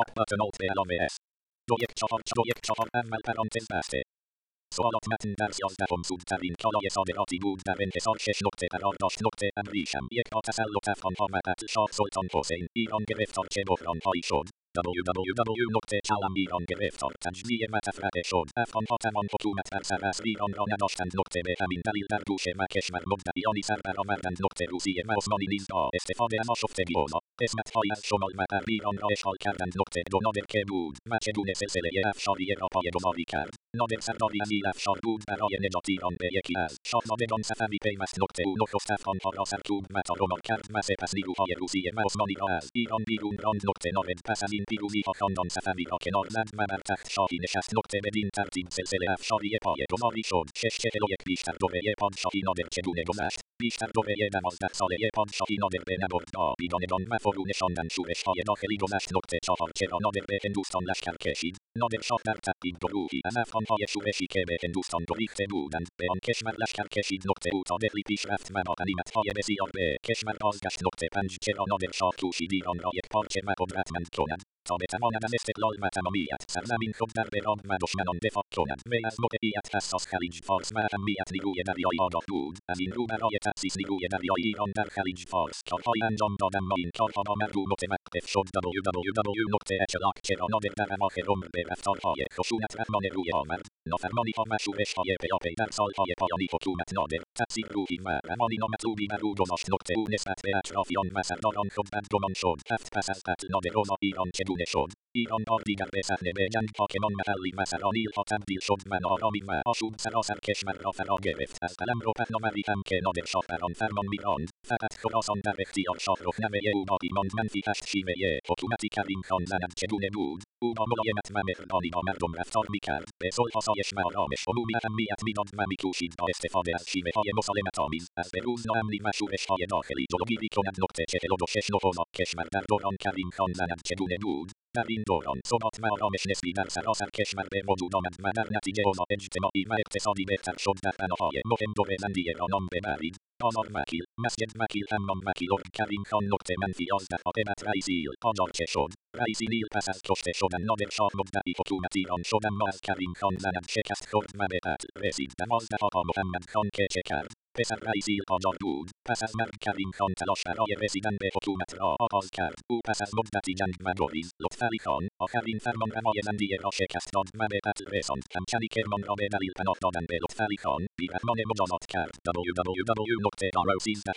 Alt along S. Do یک چهار دو یک چهار اول پرانتز بسته سوالات متن درس یازدهم سودترین کالای صادراتی بود در انحصار شش نقطه قرار داشت نقطه ابریشم یک با تسلط افغانها و قتل شاه سلطان حسین ایران گرفتار چه بحرانهایی شد www نقطه چلم ایران گرفتار تجزیه متفرقه شد افغانها تمام حکومت بر سر از ایران را نداشتند نقطه به همین دلیل در گوش و کشور مدعیانی سر برآوردند نقطه روسیه و عثمانی نیز با استفاده از آشفتگی اوضاع قسمتهایی از شمال و غرب ایران را اشغال کردند نقطه دو نادر که بود و چگونه سلسله افشاری را پایهگذاری کرد نادر سرداری عزیز افشار بود برای نجات ایران به یکی از شاهزادگان صفوی پیوست نقطه او نخست افغانها را سرکوب و تارمار کرد این پیروزیها خاندان صفوی را کنار زد و بر تخت شاهی نشست نقطه بدین ترتیب سلسله افشاری پایهگذاری شد شش چهل و یک بیشتر دوره پادشاهی نادر چگونه گذشت بیشتر دوره دوازده ساله پادشاهی نادر به نبردگاه بیگانگان و فرو نشاندن شورشهای داخلی گذشت نقطه چهار چرا نادر به هندوستان لشکر کشید نادر شاه در تعقیب گروهی از افغانهای شورشی که به هندوستان گریخته بودند به آن کشور لشکر کشید نقطه او تا دهلی پیش رفت و با غنیمتهای بسیار به کشور بازگشت نقطه پنج چرا نادر شاه کوشید ایران را یک پارچه و قدرتمند کند تا بتواند از استقلال و تمامیت سرزمین خود در برام و دشمنان دفاع کند وی از موقعیت حساس خلیج فارس و اهمیت نیروی دریایی آگاه بود از این رو برای تأسیس نیروی دریایی ایران در خلیج فارس کارهایی انجام داد اما این کارها نامرجو متوقف شد www نقطه اچلاک چرا نادر در اواخر عمر به رفتارهای خشونت رحمانه روی آورد نافرمانی ها و شورش های پیاپی در سالهای پایانی حکومت نادر تاثیر روحی و روانی نامطلوبی بر او گذاشت نقطه او نسبت به اطرافیان و سرداران خود بدگمان شد هفت پس از قتل نادر اوضاع ایران چگونه شد ایران دیگر به صحنه به جنگ حاکمان محلی و سرانیل ها تبدیل شد و نارامی و آشوب سراسر کشور را فرا گرفت از قلم رو پهناوری هم که نادر شاه بر آن فرمان میراند فقط خراسان در اختیار شاهرخ نوه او باقی ماند منفی هشت شیوه حکومتی کریم خان زند چگونه بود او با ملایمت و مهربانی با مردم رفتار می‌کرد به صلح آسایش و آرامش عمومی اهمیت می‌داد و میکوشید با استفاده از شیوه های مسالمت آمیز از بروز ناامنی و شورش های داخلی جلوگیری کند نقطه چهل و شش نهم کشور در دوران کریم خان زند چگونه بود در این دوران ثبات و آرامش نسبی در سراسر کشور به وجود آمد و در نتیجه اوضاع اجتماعی و اقتصادی بهتر شد در بناهای مهم دور زندیه را نام ببرید آمار وکیل مسجد وکیل حمام وکیل کریم خان نقطه منفی یازده عاقبت رئیسی قاجار چه شد رئیسی نیل پس از کشته شدن نادر شاه مدعی حکومت ایران شد اما از کریم خان زند شکست خورد و به قتل رسید دوازده آقا محمد خان که چه کرد پسر رئیسی قاجار بود پس از مرگ کریم خان تلاش برای رسیدن به حکومت را آغاز کرد او پس از مدتی جنگ و گریز لطفعلی خان آخرین فرمان روای زندیه را شکست داد و به قتل رساند همچنین کرمان را به دلیل پناه دادن به لطفعلی خان بیرحمانه مجازات کرد www نقطه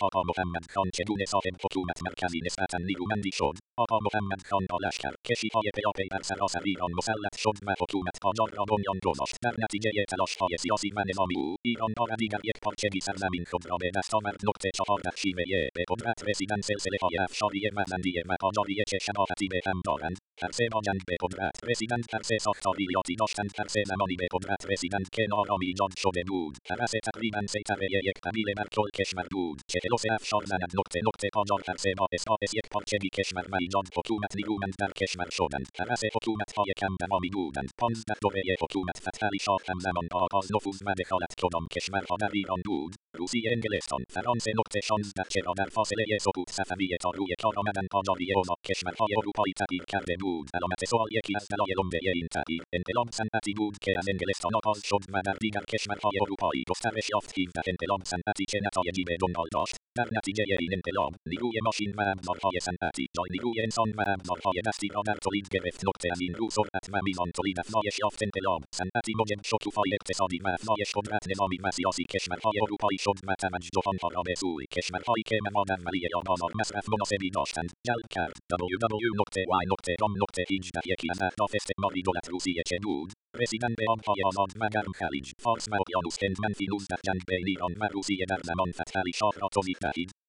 آقا محمد خان چگونه صاحب حکومت مرکزی نسبتا نیرومندی شد آقا محمد خان با لشکر کشیهای پیاپی بر سراسر ایران مسلط شد و حکومت قاجار را بنیان گذاشت در نتیجه تلاشهای سیاسی و نظامی او ایران بار دیگر یک پارچگی سرزمین خود را به دست آورد نقطه چهارده شیوه به قدرت رسیدن سلسله های افشاری و زندیه و قاجاری چه شباهتی به هم دارند هر سه جنگ به قدرت رسیدند هر سه ساختاریاتی داشتند هر سه زمانی به قدرت رسیدند که نارامی ایجاد شده بود سه تقریبا سیطره یک قبیله بر کل کشور بود چهل و سه افشار زند نقطه نقطه قاجار هر سه با اساس یک پارچگی کشور و ایجاد حکومت نیرومند در کشور شدند هر سه حکومت های کم دوامی بودند پانزده دوره حکومت فتحعلی شاه همزمان آغاز نفوذ و دخالت کدام کشورها در ایران بود روسیه انگلستان فرانسه نقطه شانزده چرا در فاصله سقوط صفویه تا روی کار آمدن قاجاری اوضاع کشورهای اروپایی تغییر کرده بود علامت سوال یکی از دلایل عمده این تغییر انقلاب صنعتی بود که از انگلستان آغاز شد و در دیگر کشورهای اروپایی گسترش یافت در انقلاب صنعتی چه نتایجی به دنبال داشت در نتیجه این انقلاب نیروی ماشین و ابزارهای صنعتی جای نیروی انسان و ابزارهای دستی را در تولید گرفت نقطه از این رو سرعت و میزان تولید افزایش یافت انقلاب صنعتی موجب شکوفای اقتصادی و افزایش قدرت نظامی و سیاسی کشورهای اروپایی شد و توجه آنها را به سوی کشورهایی که مواد اولیه یا بازار مصرف مناسبی داشتند جلب کرد www.y.com.18 یکی از اهداف استعماری دولت روسیه چه بود رسیدن به آبهای آزاد و گرم خلیج فارس و اقیانوس هند منفی 19 جنگ بین ایران و روسیه در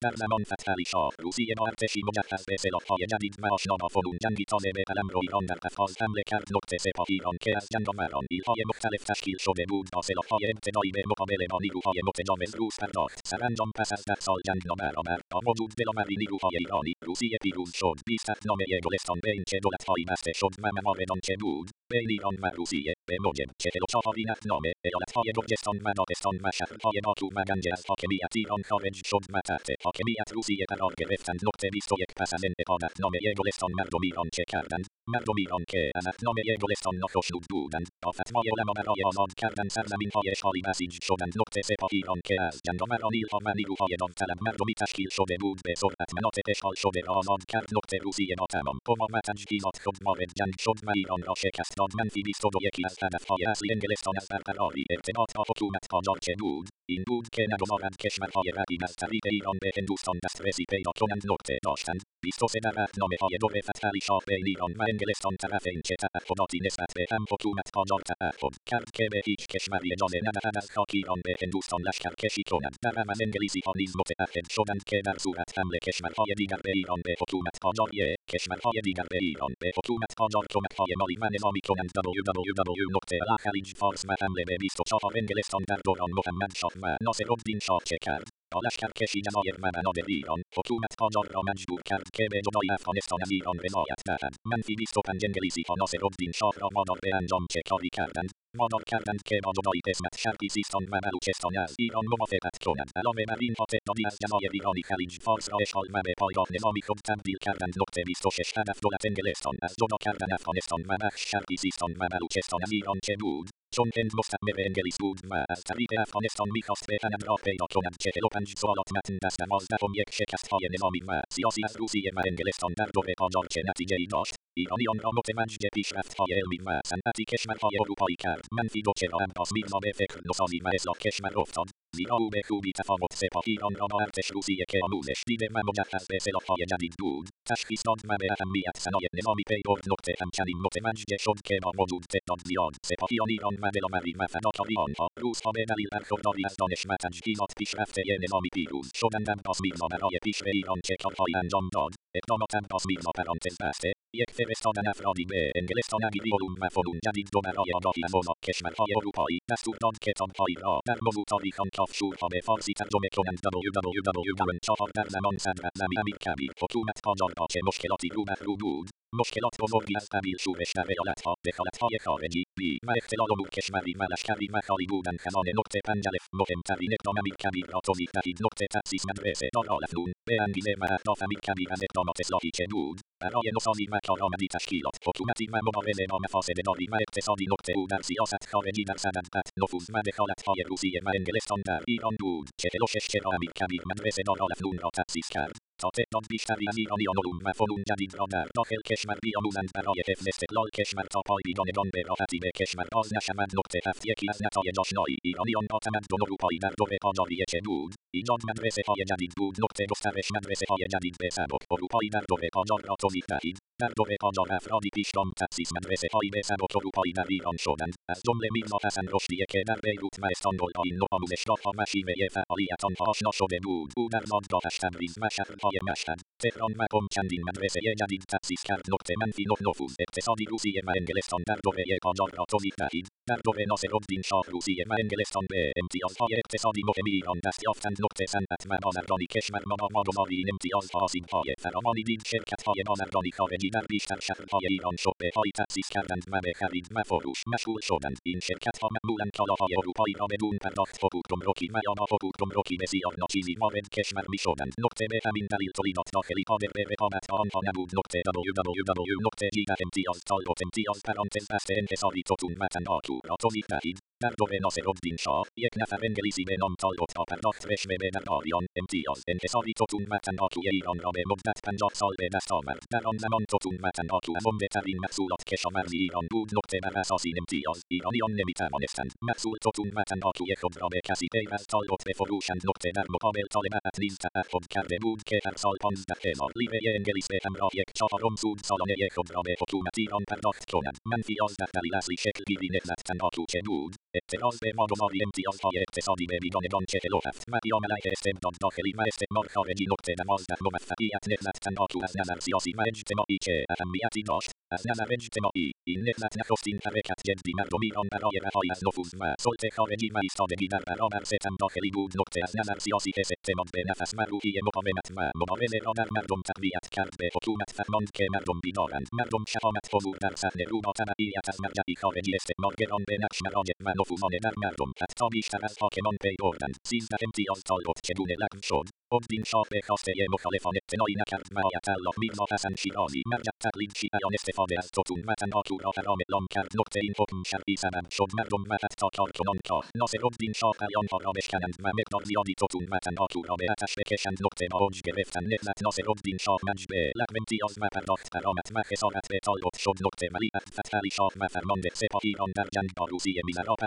در زمان فتح علی شاه روسیه با ارتشی مجهز به سلاحهای جدید و آشنا با فنون جنگی تازه به قلمرو ایران در قفقاز حمله کرد نقطه سپاه ایران که از جنگاوران ایلهای مختلف تشکیل شده بود با سلاحهای ابتدایی به مقابله با نیروهای متجاوز روس پرداخت سرانجام پس از ده سال جنگ نابرابر با وجود دلاوری نیروهای ایرانی روسیه پیروز شد بیست نامه گلستان بین چه دولتهایی بسته شد و موارد آنچه بود بین ایران و روسیه به موجب چهل و چهارین نامه ایالتهای گرجستان و داغستان و شهرهای باتو و گنج از حاکمیت ایران خارج شد و تحت حاکمیت روسیه قرار گرفتند نقطه 21 پس از انعقاد نامه گلستان مردم ایران چه کردند مردم ایران که از نامه گلستان ناخشنود بودند با فتوای علما برای آزاد کردن سرزمین های اشغالی بسیج شدند نقطه سپاه ایران که از جنگ و مرانیلها و نیروهای داوطلب مردمی تشکیل شده بود به سرعت مناطق اشغال شده را آزاد کرد نقطه روسیه با تمام قوا و تجهیزات خود وارد جنگ شد و ایران را شکست داد منفی 22 یکی از هدفهای اصلی انگلستان از برقراری ارتباط با حکومت قاجار چه بود این بود که نگذارند کشورهای رقیب از طریق ایران به هندوستان دسترسی پیدا کنند نقطه داشتند 23 در عهدنامه های دور فتحعلی شاه بین ایران و انگلستان طرفین چه تعهداتی نسبت به هم حکومت قاجار تعهد کرد که به هیچ کشوری اجازه ندهد از خاک ایران به هندوستان لشکر کشی کنند در عمل انگلیسی ها نیز متعهد شدند که در صورت حمله کشورهای دیگر به ایران به حکومت قاجاری کشورهای دیگر به ایران به حکومت قاجار کمکهای مالی و نظامی کنند www.alkhalijfars و حمله به 24 انگلستان در دوران محمد شاه و ناصر الدین شاه چه کرد با لشکر کشی جزایر و منابع ایران حکومت قاجار را مجبور کرد که به جدای افغانستان از ایران حمایت دهد منفی 25 انگلیسی ها ناصر الدین شاه را وادار به انجام چه کاری کردند وادار کردند که جدای قسمت شرقی سیستان و بلوچستان از ایران موافقت کنند علاوه بر اینها تعدادی از جزایر ایرانی خلیج فارس را اشغال و به پایگاه نظامی خود تبدیل کردند نقطه 26 هدف دولت انگلستان از جدا کردن افغانستان و بخش شرقی سیستان و بلوچستان از ایران چه بود چون هند مستعمر انگلیس بود و از طریق افغانستان می‌خواست به هند راه پیدا کند چهل و پنج سوالات متن دست دوازدهم یک شکست های نظامی و سیاسی از روسیه و انگلستان در دوره قاجار چه نتیجه ای داشت ایرانیان را متوجه پیشرفتهای علمی و صنعتی کشورهای اروپایی کرد منفی دو چرا عباس میرزا به فکر نوسازی و اصلاح کشور افتاد زیرا او به خوبی تفاوت سپاه ایران را با ارتش روسیه که آموزش دیده و مجهز به سلاحهای جدید بود تشخیص داد و به اهمیت صنایع نظامی پی برد نقطه همچنین متوجه شد که با وجود تعداد زیاد سپاهیان ایران و دلاوری و فداکاری آنها روسها به دلیل برخورداری از دانش و تجهیزات پیشرفته نظامی پیروز شدند عباس میرزا برای پیشرو ایران چه کارهایی انجام داد اقدامات عباس میرزا پرانتز بسته یک فرستادن افرادی به انگلستان علوم و فنون جدید دو برای آگاهی از اوضاع کشورهای اروپایی دستور داد کتابهایی را در موضوع تاریخان کافشورها به فارسی ترجمه کنند www.4 در زمان صدر اعظم امیر کبیر چه مشکلاتی روبرو بود مشکلات بزرگی از قبیل شورش در ایالتها دخالتهای خارجی بی و اختلال امور کشوری و لشکری و خالی بودن خزانه نقطه پنج الف مهمترین اقدام امیر کبیر را توضیح دهید نقطه تأسیس مدرسه دارالفنون به انگیزه و اهداف امیر کبیر از اقدامات اصلاحی چه بود برای نوسازی و کارآمدی تشکیلات حکومتی و مبارزه با مفاسد مالی و اقتصادی نقطه او در سیاست خارجی در صدد نفوذ و دخالتهای روسیه و انگلستان در ایران بود چهل و شش چرا امیر کبیر مدرسه دارالفنون را تأسیس کرد تا تعداد بیشتری از ایرانیان علوم و فنون جدید را در داخل کشور بیاموزند برای حفظ استقلال کشور تا پایگانگان به راحتی به کشور باز نشوند نقطه هفت یکی از نتایج آشنایی ایرانیان با تمدن اروپایی در دوره قاجاری چه بود ایجاد مدرسه های جدید بود نقطه گسترش مدرسه های جدید به سبک اروپایی در دوره قاجار را توضیح دهید در دوره قاجار افرادی پیشگام تأسیس مدرسه هایی به سبک اروپایی در ایران شدند از جمله میرزا حسن رشدیه که در بیروت و استانبول با این نوع آموزشگاهها و شیوه فعالیت آنها آشنا شده بود او در دادگاهش تبریز و شهرهای مشهد تهران و قم چندین مدرسه جدید تأسیس کرد نقطه منفی نه نفوذ اقتصادی روسیه و انگلستان در دوره قاجار را توضیح دهید در دوره ناصرالدین شاه روسیه و انگلستان به امتیازهای اقتصادی مهم ایران دست یافتند نقطه صنعت و بازرگانی کشور با گذاری این امتیازها آسیبهای فراوانی دید شرکتهای بازرگانی خارجی در بیشتر شهرهای ایران شعبههایی تأسیس کردند و به خرید و فروش مشغول شدند این شرکتها معمولا کالاهای اروپایی را بدون پرداخت حقوق گمرکی و یا با حقوق گمرکی بسیار ناچیزی وارد کشور می‌شدند نقطه به همین دلیل تولیدات داخلی قادر به رقابت آنها نبود نقطه www.امتیاز تالوت امتیاز در دوره ناصرالدین شاه یک نفر انگلیسی به نام تالبوت با پرداخت رشوه به درباریان امتیاز انحصاری توتون و تنهاتوی ایران را به مدت پنجاه سال به دست آورد در آن زمان توتون و تنهاتو بهترین محصولات کشاورزی ایران بود نقطه بر اساس این امتیاز ایرانیان نمی‌توانستند محصول توتون و تنهاتوی خود را به کسی غیر از تالبوت بفروشند نقطه در مقابل طالبت نیز تعهد کرده بود که هر سال پانزده هزار لیره انگلیس به همراه یک چهارم سود سالانه خود را به حکومت ایران پرداخت کنند منفی یازده دلیل اصلی شکل گیری نهضت تنهاتو چه بود اعتراض به واگذاری امتیازهای اقتصادی به بیگانگان چهل و هفت قیام علیه استبداد داخلی و استعمار خارجی نقطه دوازده موفقیت نهضت تنها تو از نظر سیاسی و اجتماعی چه اهمیتی داشت از نظر اجتماعی این نهضت نخستین حرکت جدی مردم ایران برای رهایی از نفوذ و سلطه خارجی و ایستادگی در برابر ستم داخلی بود نقطه از نظر سیاسی حس اعتماد به نفس و روحیه مقاومت و مبارزه را در مردم تقویت کرد به حکومت فهماند که مردم بیدارند مردم شهامت حضور در صحنه رو با تبعیت از مرجعی خارجی استعمارگران به نقش مراجع و نفوذانه در مردم حتی بیشتر از حاکمان پی بردند سیزده امتیاز طالبات چگونه لغو شد الدین شاه به خواسته مخالفان اقتناعی نکرد و آیت الله میرزا حسن شیرازی مرجع تقلید استفاده از ستون متن آتو را حرام اعلام کرد نقطه این حکم شرعی سبب شد مردم و حتی کارکنان کار ناصرالدین شاه آنها را بشکنند و مقدار زیادی ستون متن آتو را به آتش بکشند نقطه با اوج گرفتن نهضت ناصرالدین شاه منج به لغو امتیاز و پرداخت برآمد و خسارت به طالبات شد نقطه ولی فتحعلی شاه و فرمانده سپاه ایران در جنگ با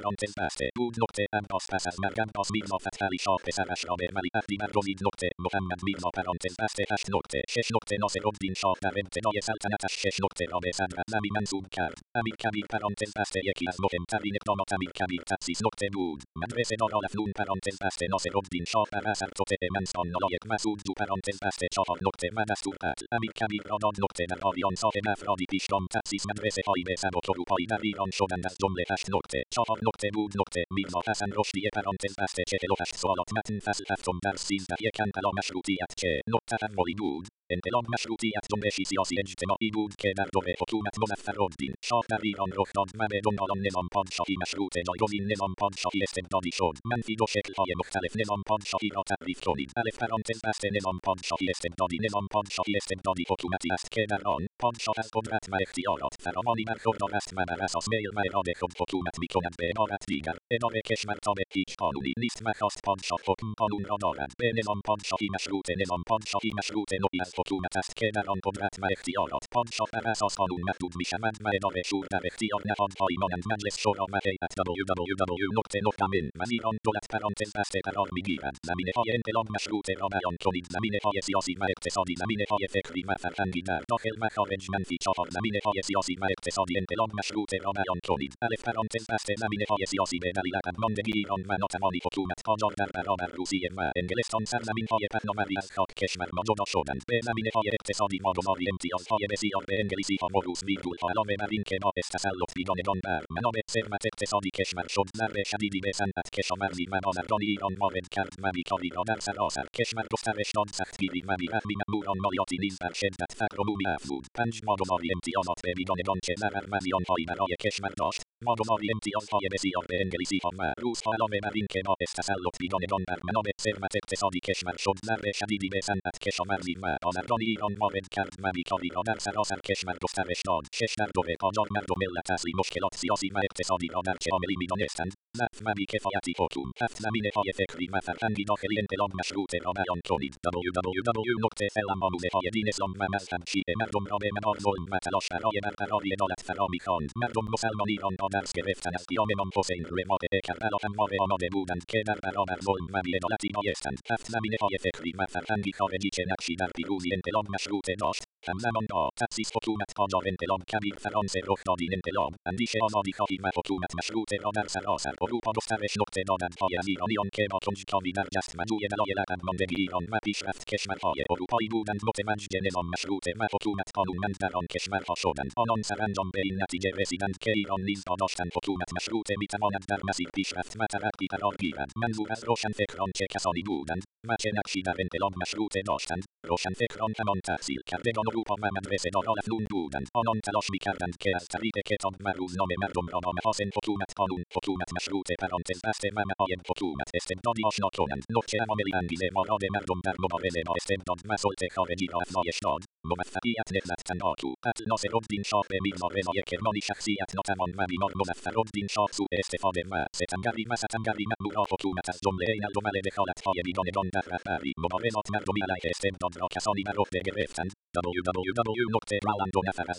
پرانتز بسته بود نقطه عباس پس از مرگ عباس میرزا فتحعلی شاه پسرش را به ولیعهدی برگزید نقطه محمد میرزا پرانتز بسته هشت نقطه شش نقطه ناصرالدین شاه در ابتدای سلطنتش شش نقطه را به صدر اعظمی منصوب کرد امیر کبیر پرانتز بسته یکی از مهمترین اقدامات امیر کبیر تأسیس نقطه بود مدرسه دارالفنون پرانتز بسته ناصرالدین شاه بر اثر توطئه منسان نالایق مسعود جو پرانتز بسته چهار نقطه و دستور قتل امیر کبیر را داد نقطه در آریان صاحب افرادی پیشگام تأسیس مدرسه هایی به سبک اروپایی در ایران شدند از جمله هشت نقطه چهار نقطه بود نقطه میرزا حسن رشدی پرانتز بسته چهل و هشت سوالات متن فصل هفتم در سیزده یک انقلاب مشروطیت که نقطه تحولی بود انقلاب مشروطیت جنبشی سیاسی اجتماعی بود که در دوره حکومت مظفرالدین شاه در ایران رخ داد و به دنبال نظام پادشاهی مشروطه جایگزین نظام پادشاهی استبدادی شد منفی دو شکلهای مختلف نظام پادشاهی را تعریف کنید الف پرانتز بسته نظام پادشاهی استبدادی نظام پادشاهی استبدادی حکومتی است که در آن پادشاه از قدرت و اختیارات فراوانی برخوردار است و بر اساس میل و اراده خود حکومت می‌کند به عبارت دیگر اداره کشور تابع هیچ قانونی نیست و خواست پادشاه حکم قانون را دارد به نظام پادشاهی مشروطه نظام پادشاهی مشروطه نوعی از حکومت است که در آن قدرت و اختیارات پادشاه بر اساس قانون محدود می‌شوند و اداره شور در اختیار نهادهایی مانند مجلس شورا و هیئت www.min وزیران دولت پرانتز بسته قرار می‌گیرد زمینه های انقلاب مشروطه را بیان کنید زمینه های سیاسی و اقتصادی زمینه های فکری و فرهنگی در داخل و خارج منفی چهار زمینه های سیاسی و اقتصادی انقلاب مشروطه را بیان کنید الف پرانتز بسته زمینه های سیاسی به دلیل عقب ماندگی ایران و ناتوانی حکومت قاجار در برابر روسیه و انگلستان سرزمین های پهناوری از خاک کشور ما جدا شدند به زمینه های اقتصادی ما گماری امتیازهای بسیار به انگلیسی ها موروث ویرگول علاوه بر این که باعث تسلط بیگانگان بر منابع ثروت اقتصادی کشور شد ضرب شدیدی به صنعت کشاورزی و بازرگانی ایران وارد کرد و بیکاری را در سراسر کشور گسترش داد سختگیری و بیرحمی ماموران مالیاتی نیز بر شدت فقر عمومی افزود پنج ماگماری امتیازات به بیگانگان که ضرر و زیانهایی برای کشور داشت ماگماری امتیازهای بسیار به انگلیسی ها و روس ها علاوه بر این که باعث تسلط بیگانگان بر منابع ثروت اقتصادی کشور شد ضرب شدیدی به صنعت کشاورزی و بازرگانی ایران وارد کرد و بیکاری را در سراسر کشور گسترش داد شش در دوره قاجار مردم ملت اصلی مشکلات سیاسی و اقتصادی را در چه عاملی می‌دانستند ضعف و بیکفایتی حکوم هفت زمینه های فکری و فرهنگی داخلی انقلاب مشروطه را بیان کنید www.علم های دین اسلام و مذهب شیعه مردم را به منار ظلم و تلاش برای برقراری عدالت فرا می‌خواند مردم مسلمان ایران با درس گرفتن از قیام امام حسین رماده کربلا همواره آماده بودند که در برابر ظلم و بیعدالتی بایستند هفت زمینه های فکری و فرهنگی خارجی که نقشی در پیروزی انقلاب مشروطه داشت همزمان با تأسیس حکومت قاجار انقلاب کبیر فرانسه رخ داد این انقلاب اندیشه آزادی خواهی و حکومت مشروطه را در سراسر اروپا گسترش نقطه دادندهای از ایرانیان که با کنجکاوی در جست و جوی دلایل عقب ماندگی ایران و پیشرفت کشورهای اروپایی بودند متوجه نظام مشروطه و حکومت قانونمند در آن کشورها شدند آنان سرانجام به این نتیجه رسیدند که ایران نیز با داشتن حکومت مشروطه می‌تواند در مسیر پیشرفت و ترقی قرار گیرد منظور از روشنفکران چه کسانی بودند و چه نقشی در انقلاب مشروطه داشتند روشنفکران همان تحصیل کردگان اروپا و مدرسه دارالفنون بودند آنان تلاش می‌کردند که از طریق کتاب و روزنامه مردم را با محاسن حکومت قانون حکومت مشروطه پرانتز بسته و معایب حکومت استبدادی آشنا کنند نکته عواملی انگیزه ماراد مردم در مبارزه با استبداد و سلطه خارجی را افزایش داد موفقیت نهضت تنهاتو قتل ناصرالدین شاه به میرزا رضای کرمانی شخصیت ناتوان و بیمار مظفرالدین شاه سوء استفاده و ستمگری و ستمگری مأمورا حکومت از جمله این الجمل دخالتهای بیگانگان در رهبری مبارزات مردمی علیه استبداد را کسانی بر عهده گرفتند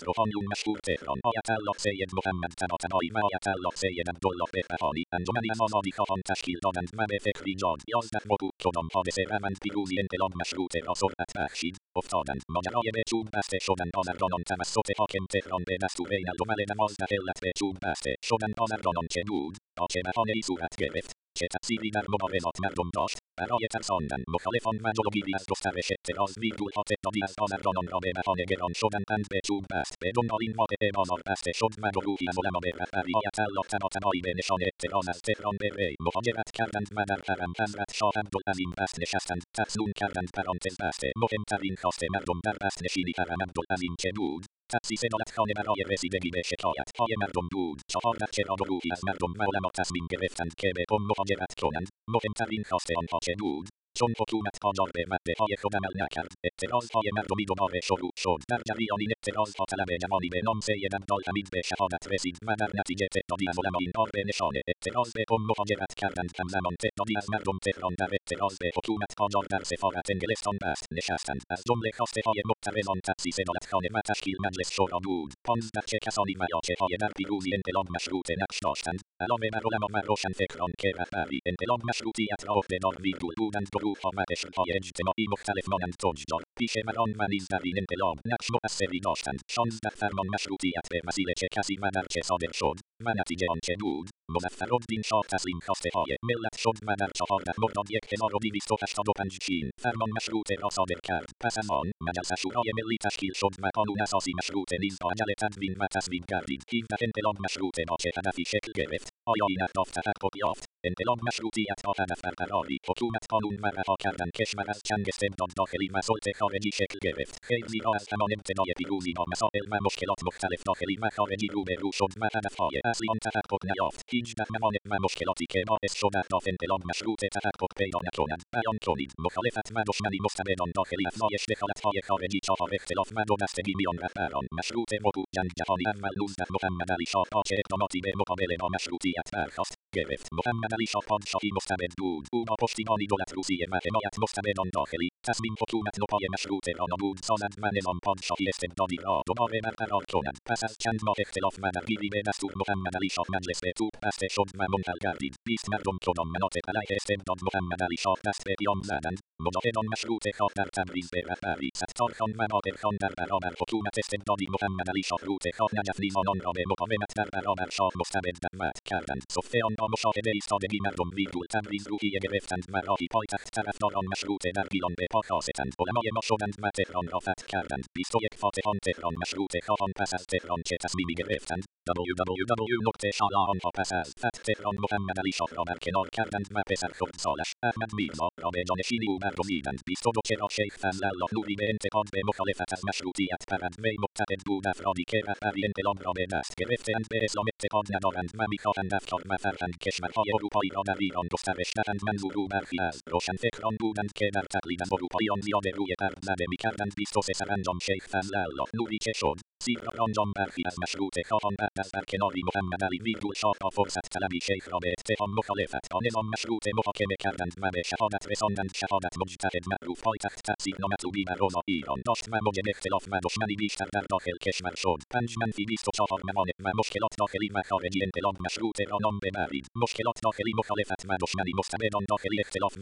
روحانیون مشهور تهران آیت الله سید محمد طباطبایی و آیت الله سید عبدالله بهبهانی انجمنی آزادی خواهان تشکیل دادند و به فکر ایجاد یازده موضوع کدام حادثه روند پیروزی انقلاب مشروطه را سرعت بخشید افتادند ماجرای به چوب بسته شدن بازرگانان توسط حاکم تهران به دستور این الجمل دوازده علت به چوب بسته شدن بازرگانان چه بود تا چه بهانهای صورت گرفت چه تأثیری در مبارزات مردم داشت برای ترساندن مخالفان و جلوگیری از گسترش اعتراض ویرگولها تعدادی از بازرگانان را به بهانه گران شدند به چوب بست به دنبال این واقعه بازار بسته شد و گروهی از علما به رهبری آیتالله طباطبایی به نشان اعتراض از تهران به وی مهاجرت کردند و در حرم حضرت شاه عبدالعظیم بست نشستند تفزون کردند پرانتز بسته مهمترین خواست مردم در بست نشینی حرم عبدالعظیم چه بود تأسیس دولتخانه برای رسیدگی به شکایت های مردم بود چهارده چرا گروهی از مردم و علما تصمیم گرفتند که به قم مهاجرت کنند مهمترین خواست آنها چه بود چون حکومت قاجار به مده های خود عمل نکرد های مردمی دوباره شروع شد در جریان این ها طلب جوانی به نام سید عبدالحمید به شهادت رسید و در نتیجه تعدادی از علما این کار به نشان اعتراض به قم مهاجرت کردند همزمان تعدادی از مردم تهران در اعتراض به حکومت قاجار در سفارت انگلستان بست نشستند از جمله خواسته های معترضان تأسیس دولتخانه و تشکیل مجلس شورا بود پانزده چه کسانی و یا چه های در پیروزی انقلاب مشروط نقش داشتند علاوه بر علما و روشنفکران که رهبری انقلاب مشروطیت را عهدهدار ویدول بودند گروهها و قشرهای اجتماعی مختلف مانند تجار پیشوران و نیز در این انقلاب نقش مؤثری داشتند شانزده فرمان مشروطیت به وسیله چه کسی و در چه صادر شد و نتیجه آنچه بود مظفرالدین شاه تسلیم خواسته های ملت شد و در چهارده مرداد یک هزار و دویست و هشتاد و پنج چین فرمان مشروطه را صادر کرد پس از آن مجلس شورای ملی تشکیل شد و قانون اساسی مشروطه نیز با عجله تدوین و تصویب گردید هفده انقلاب مشروطه با چه هدفی شکل گرفت آیا این اهداف تحقق یافت انقلاب مشروطیت با هدف برقراری حکومت قانون و رها کردن کشور از چنگ استبداد داخلی و سلطه خارجی شکل گرفت خیلی زیرا از همان ابتدای پیروزی با مسائل و مشکلات مختلف داخلی و خارجی روبرو شد و هدفهای اصلی آن تحقق نیافت هیچده موانع و مشکلاتی که باعث شد اهداف انقلاب مشروطه تحقق پیدا نکنند بیان کنید مخالفت و دشمنی مستبدان داخلی افزایش دخالتهای خارجی چهار اختلاف و دو دستگی میان رهبران مشروطه وقوع جنگ جهانی اول نوزده محمد علی شاه چه اقداماتی به مقابله با مشروطیت برخواست گرفت محمد علی شاه پادشاهی مستبد بود او با پشتیبانی دولت روسیه و حمایت مستبدان داخلی تصمیم حکومت نوپای مشروطه را نابود سازد و نظام پادشاهی استبدادی را دوباره برقرار کنند پس از چند ماه اختلاف و درگیری به دستور محمد علی شاه مجلس به توپ بسته شد و منحل گردید بیست مردم کدام مناطق علیه استبداد محمد علی شاه دست به قیام زدند مجاهدان مشروط خواه در تبریز به رهبری ستار خان و مادر خان در برابر حکومت استبدادی محمد علی شاه روت خواه نجف نیز آنان را به مقاومت در برابر شاه مستبد دعوت کردند صفه طرفداران مشروط در گیلان به پا خواستند علمای ما شدند و تهران را فتح کردند بیست و یک فاتحان تهران مشروط خواهان پس از تهران چه تصمیمی گرفتند www آنها پس از فتح تهران محمد علی شاه را برکنار کردند و پسر خود سالش احمد میرزا را به جانشینی او برگزیدند بیست و دو چرا شیخ فضل الله نوری به انتقاد به مخالفت از مشروطیت پرد وی معتقد بود افرادی که رهبری انقلاب را به دست گرفتهاند به اسلام اعتقاد ندارند و می‌خواهند افکار و فرهنگ کشورهای اروپایی را در ایران گسترش دهند منظور او برخی از روشنفکران بودند که در تقلید از اروپاییان زیاده روی پرد زده می‌کردند بیست و سه سرانجام شیخ فضل الله نوری چه شد زیرا آنجام برخی از مشروط خواهان بعد از برکناری محمد علی ویرگول شاه با فرصت شیخ را به مخالفت با نظام مشروط محاکمه کردند و به شهادت رساندند شهادت مجتهد معروف پایتخت تأثیر نامطلوبی بر اوضاع ایران داشت و موجب اختلاف و دشمنی بیشتر در داخل کشور شد پنج منفی بیست و چهار موانع و مشکلات داخلی و خارجی انقلاب مشروط را نام ببرید مشکلات داخلی مخالفت و دشمنی مستبدان داخلی اختلاف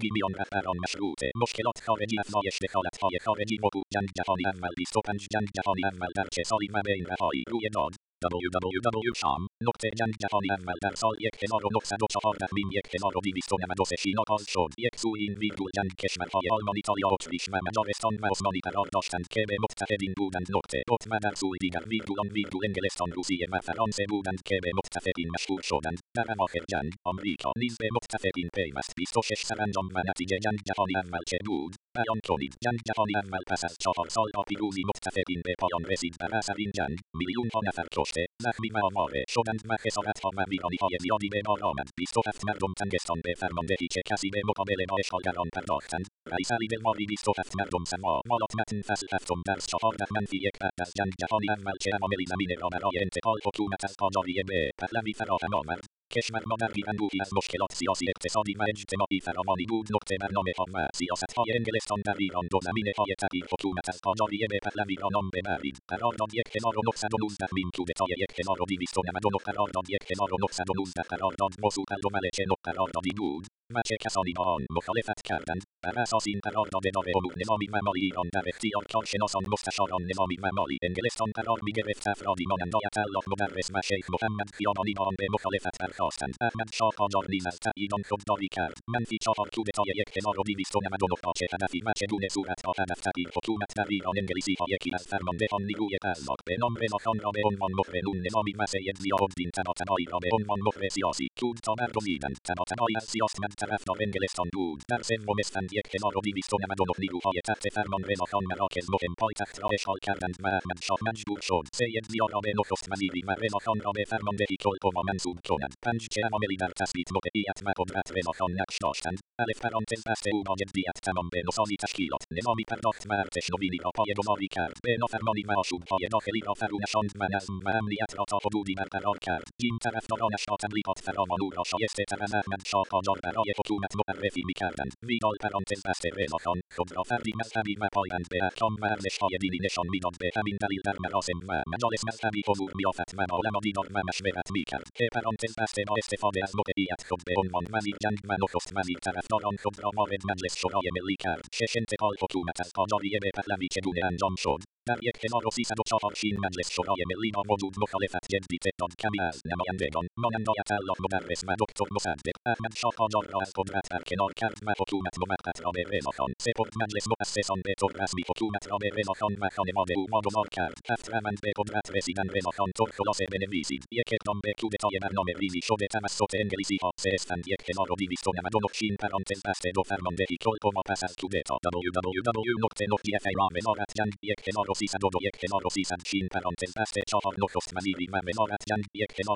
دستگی میان رهبران مشروطه مشکلات خارجی افزایش دخالتهای خارجی وقوع جنگ جهانی اول بیست و پنج جنگ جهانی اول در چه سالی و بین رهایی روی داد www شام نقطه جنگ جهانی اول در سال 1914 میم 1293 شین آغاز شد یک سو این ویرگول جنگ کشورهای آلمان ایتالیا اتریش و مجارستان و عثمانی قرار داشتند که به متحدین بودند نقطه دوت و در سوی دیگر ویرگولان ویرگول انگلستان روسیه و فرانسه بودند که به متفقین مشهور شدند در اواخر جنگ آمریکا نیز به متفقین پیوست 26 سرانجام و نتیجه جنگ جهانی اول چه بود بیان کنید جنگ جهانی اول پس از چهار سال با پیروزی متفقین به پایان رسید بر اثر این جنگ میلیون ها نفر کشته زخمی و آواره شدند و خسارتها و ویرانیهای زیادی به بار آمد بیست مردم تنگستان به فرماندهی چه کسی به مقابله با اشغالگران پرداختند رئیس علی بالماری بیست و هفت مردم سما مالات متن فصل هفتم درس چهارده منفی یک بعد از جنگ جهانی اول چه عواملی زمینه را برای انتقال حکومت از قاجاریه به پهلوی فراهم آورد کشور ما در انبوهی از مشکلات سیاسی اقتصادی و اجتماعی فراوانی بود نقطه برنامه ها و سیاست های انگلستان در ایران دو زمینه های تغییر حکومت از قاجاریه به پهلوی را نام ببرید قرارداد 1919 میم کودتای 1299 قرارداد 1919 قرارداد موضوع الجمل چه نوع قراردادی بود و چه کسانی با آن مخالفت کردند بر اساس این قرارداد اداره امور نظامی و مالی ایران در اختیار کارشناسان مستشاران نظامی و مالی انگلستان قرار می‌گرفت افرادی مانند آیت الله مدرس و شیخ محمد خیابانی با آن به مخالفت خواستند احمد شاه قاجار نیز از تایید آن خودداری کرد منفی چهار کودتای یک هزار و دویست و نود و نه چه هدفی و چگونه صورت ها هدف تغییر حکومت در ایران انگلیسی ها یکی از فرماندهان نیروی قزاق به نام رضاخان را به عنوان مهر نون نظامی و سید ضیاءالدین طباطبایی را به عنوان مهر سیاسی کودتا برگزیدند طباطبایی از سیاستمند طرفدار انگلستان بود در سوم اسفند یک هزار و دویست و نود و نه نیروهای تحت فرمان رضاخان مراکز مهم پایتخت را اشغال کردند و احمد شاه مجبور شد سید ضیا را به نخست وزیری و رضاخان را به فرماندهی کلپوما منصوب کند پنج چه عواملی در تثبیت موقعیت و قدرت رضاخان نقش داشتند الف پرانتز بسته او با جدیت تمام به نسانی تشکیلات نظامی پرداخت و ارتش نوینی را پایهگذاری کرد به نافرمانی و آشوبهای داخلی را فرو نشاند و نظم و امنیت را تا حدودی برقرار کرد جیم طرفدارانش را تبلیغات فراوان او را شایسته تر از احمد شاه قاجار برای حکومت معرفی می‌کردند ویدال پرانتز بسته رضاخان خود را فردی مذهبی و پایبند به احکام و ارزشهای دینی نشان می‌داد به همین دلیل در مراسم و مجالس مذهبی حضور مییافت و با علما دیدار و مشورت می‌کرد که پرانتز بسته با استفاده از موقعیت خود به عنوان وزیر جنگ و نخست وزیر طرفداران خود را وارد مجلس شورای ملی کرد شش انتقال حکومت از قاجاریه به پهلوی چگونه انجام شد در یک هزار و سیصد و چهار شین مجلس شورای ملی با وجود مخالفت جدی تعداد کمی از نمایندگان مانند آیت الله مدرس و دکتر مصدق احمد شاه قاجار را از قدرت برکنار کرد و حکومت موقت را به رضاخان سپرد مجلس مؤسسان به طور رسمی حکومت را به رضاخان و خانواده او واگذار کرد هفت روند به قدرت رسیدن رضاخان طور خلاصه بنویسید یک اقدام به کودتای برنامه ریزی شده توسط انگلیسی ها سه اسفند یک هزار و دویست و نود و نه شین پرانتز بسته دو فرماندهی کلپوما پس از کودتا www.nocte را وزارت جنگ یک هزار و سیصد و دو یک هزار و سیصد شین پرانتز بسته چهار نخست وزیری و وزارت جنگ یک هزار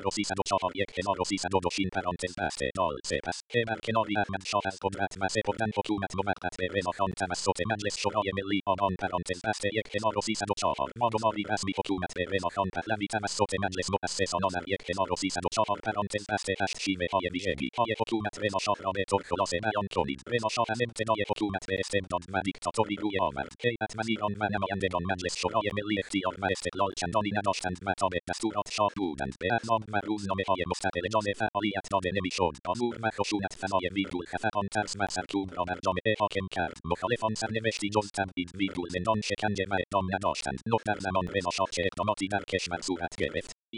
و سیصد و چهار یک هزار و سیصد و دو شین پرانتز بسته دال سپس که برکناری احمد شاه از قدرت و سپردن حکومت موقت به رضاخان توسط مجلس شورای ملی آبان پرانتز بسته یک هزار و سیصد و چهار واگذاری رسمی حکومت به رضاخان پهلوی توسط مجلس مؤسسان در یک هزار و سیصد و چهار پرانتز بسته هشت شیوه های ویژگی های حکومت رضا شاه را به طور خلاصه بیان کنید رضا شاه از ابتدای حکومت به استبداد و دیکتاتوری روی آورد هیئت وزیران و نمایندگان مجلس شورای ملی اختیار و استقلال چندانی نداشتند و تابع دستورات شاه بودند به احزاب و روزنامه های مستقل اجازه فعالیت داده نمی‌شد آمور و خشونت فنای ویرگول خفقان ترس و سرکوب را بر جامعه حاکم کرد مخالفان سرنوشتی جز تبعید ویرگول زندان شکنجه و اعدام نداشتند نه در زمان رضا شاه چه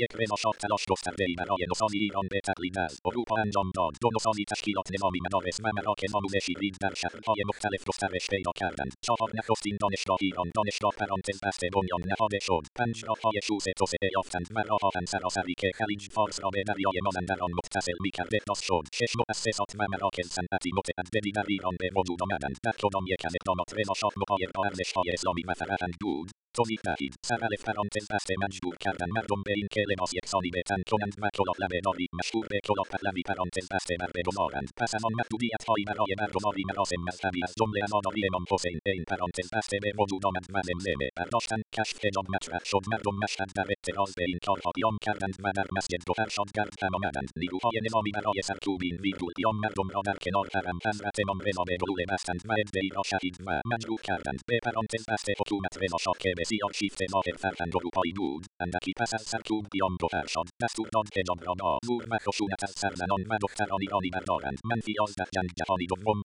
یک رضا تلاش گستردهای برای نسانی ایران به تقلید از اروپا انجام داد دو نسانی تشکیلات نظامی مدارس و مراکز آموزشی دید در شهرهای مختلف گسترش پیدا کردند چهار نخستین دانشگاه ایران دانشگاه پرانتز بسته بنیان نهاده شد پنج راههای شوسه توسعه یافتند و راهآهن سراسری که خلیج فارس را به دریای مازندران متصل می‌کرد احداث شد شش مؤسسات و مراکز صنعتی متعددی در ایران به وجود آمدند در کدام یک از اقدامات رضا مقایر با ارزشهای اسلامی و فرهنگ بود توضیح دهید سر الف پرانتز بسته مجبور کردن مردم به این که لباس یکسانی به تن کنند و کلاه لبهداری مشهور به کلاه پهلوی پرانتز بسته بر بگذارند پس از آن محدودیتهایی برای برگزاری مراسم مذهبی از جمله عزاداری امام حسین این پرانتز بسته به وجود آمد و زمزمه برداشتن کشف حجاب مطرح شد مردم مشهد در اعتراض به این کارها قیام کردند و در مسجد دو ارشاد گرد هم آمدند نیروهای نظامی برای سرکوب این ویرگول قیام مردم را در کنار حرم حضرت امام رضا به گلوله بستند و عدهای را شهید و مجروح کردند به پرانتز بسته حکومت رضا شاه که بسیار شیفته ماهر فرهنگ اروپایی بود اندکی پس از سرکوب قیام دو ارشاد دستور داد حجاب را با نور و خشونت از سر زنان و دختران ایرانی بردارند منفی یازده جنگ جهانی دوم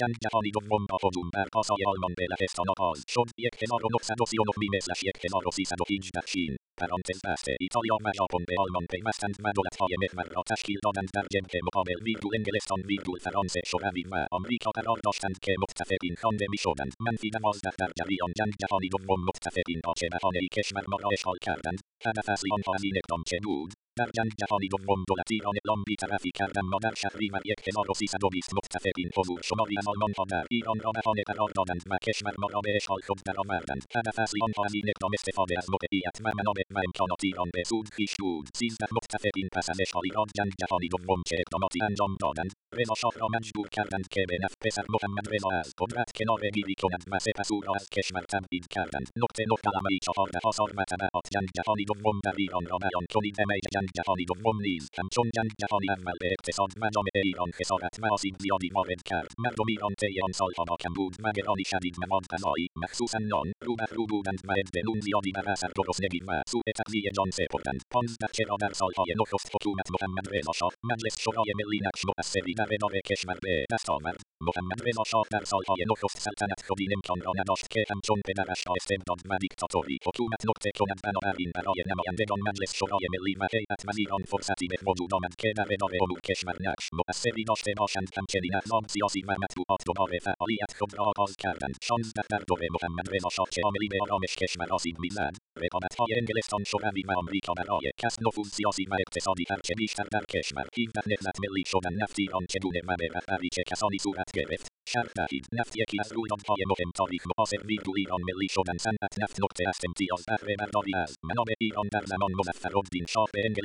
جنگ جهانی دوم با هجوم بر پاسای آلمان به لهستان آغاز شد یک هزار و نهصد و سی و نه میمثلش یک هزار و سیصد و هیجده شین پرانتز بسته ایتالیا و ژاپن به آلمان پیوستند و دولتهای محور را تشکیل دادند در جبهه مقابل ویرگول انگلستان ویرگول فرانسه شوروی و آمریکا قرار داشتند که متفقین خوانده می‌شدند منفی دوازده در جریان جنگ جهانی دوم متفقین با چه بهانهای کشور ما را اشغال کردند هدف اصلی آنها از این اقدام چه بود در جنگ جهانی دوم دولت ایران اعلام بیطرفی کرد اما در شهریور یک هزار و سیصد و بیست متفقین حضور شماری از آلمانها در ایران را بهانه قرار دادند و کشور ما را به اشغال خود درآوردند هدف اصلی آنها از این اقدام استفاده از موقعیت و منابع و امکانات ایران به سود خویش بود سیزده متفقین پس از اشغال ایران جنگ جهانی دوم چه اقداماتی انجام دادند رضا شاه را مجبور کردند که به نفع پسر محمد رضا از قدرت کناره گیری کند و سپس او را از کشور تبعید کردند نقطه نه کلمه چهارده آثار و تبعات جنگ جهانی دوم در ایران را بیان کنید جهانی دوم نیز همچون جنگ جهانی اول به اقتصاد و جامعه ایران خسارت و آسیب زیادی وارد کرد مردم ایران طی آن سالها با کمبود و گرانی شدید مواد غذایی مخصوصا نان روبرو بودند و نون زیادی بر اثر گرسنگی و سوء تغذیه جان سپردند پانزده چرا در سالهای نخست حکومت محمد رضا شاه مجلس شورای ملی نقش مؤثری در اداره کشور به دست آورد محمد رضا شاه در سالهای نخست سلطنت خود این امکان را نداشت که همچون پدرش را استبداد و دیکتاتوری حکومت نقطه کند بنابراین برای نمایندگان مجلس شورای ملی و هیئت فقط وزیران فرصتی به وجود آمد که در اداره امور کشور نقش مؤثری داشته باشند همچنین اقوام سیاسی و مطبوعات دوباره فعالیت خود را آغاز کردند شانزده در دوره محمد رضا شاه چه عاملی به آرامش کشور آسیب می‌زد رقابتهای انگلستان شوروی و آمریکا برای کسب نفوذ سیاسی و اقتصادی هرچه بیشتر در کشور 17 نهضت ملی شدن نفت ایران چگونه و به رهبری چه کسانی صورت گرفت شرح دهید نفت یکی از رویدادهای مهم تاریخ معاصر ویرگول ایران ملی شدن صنعت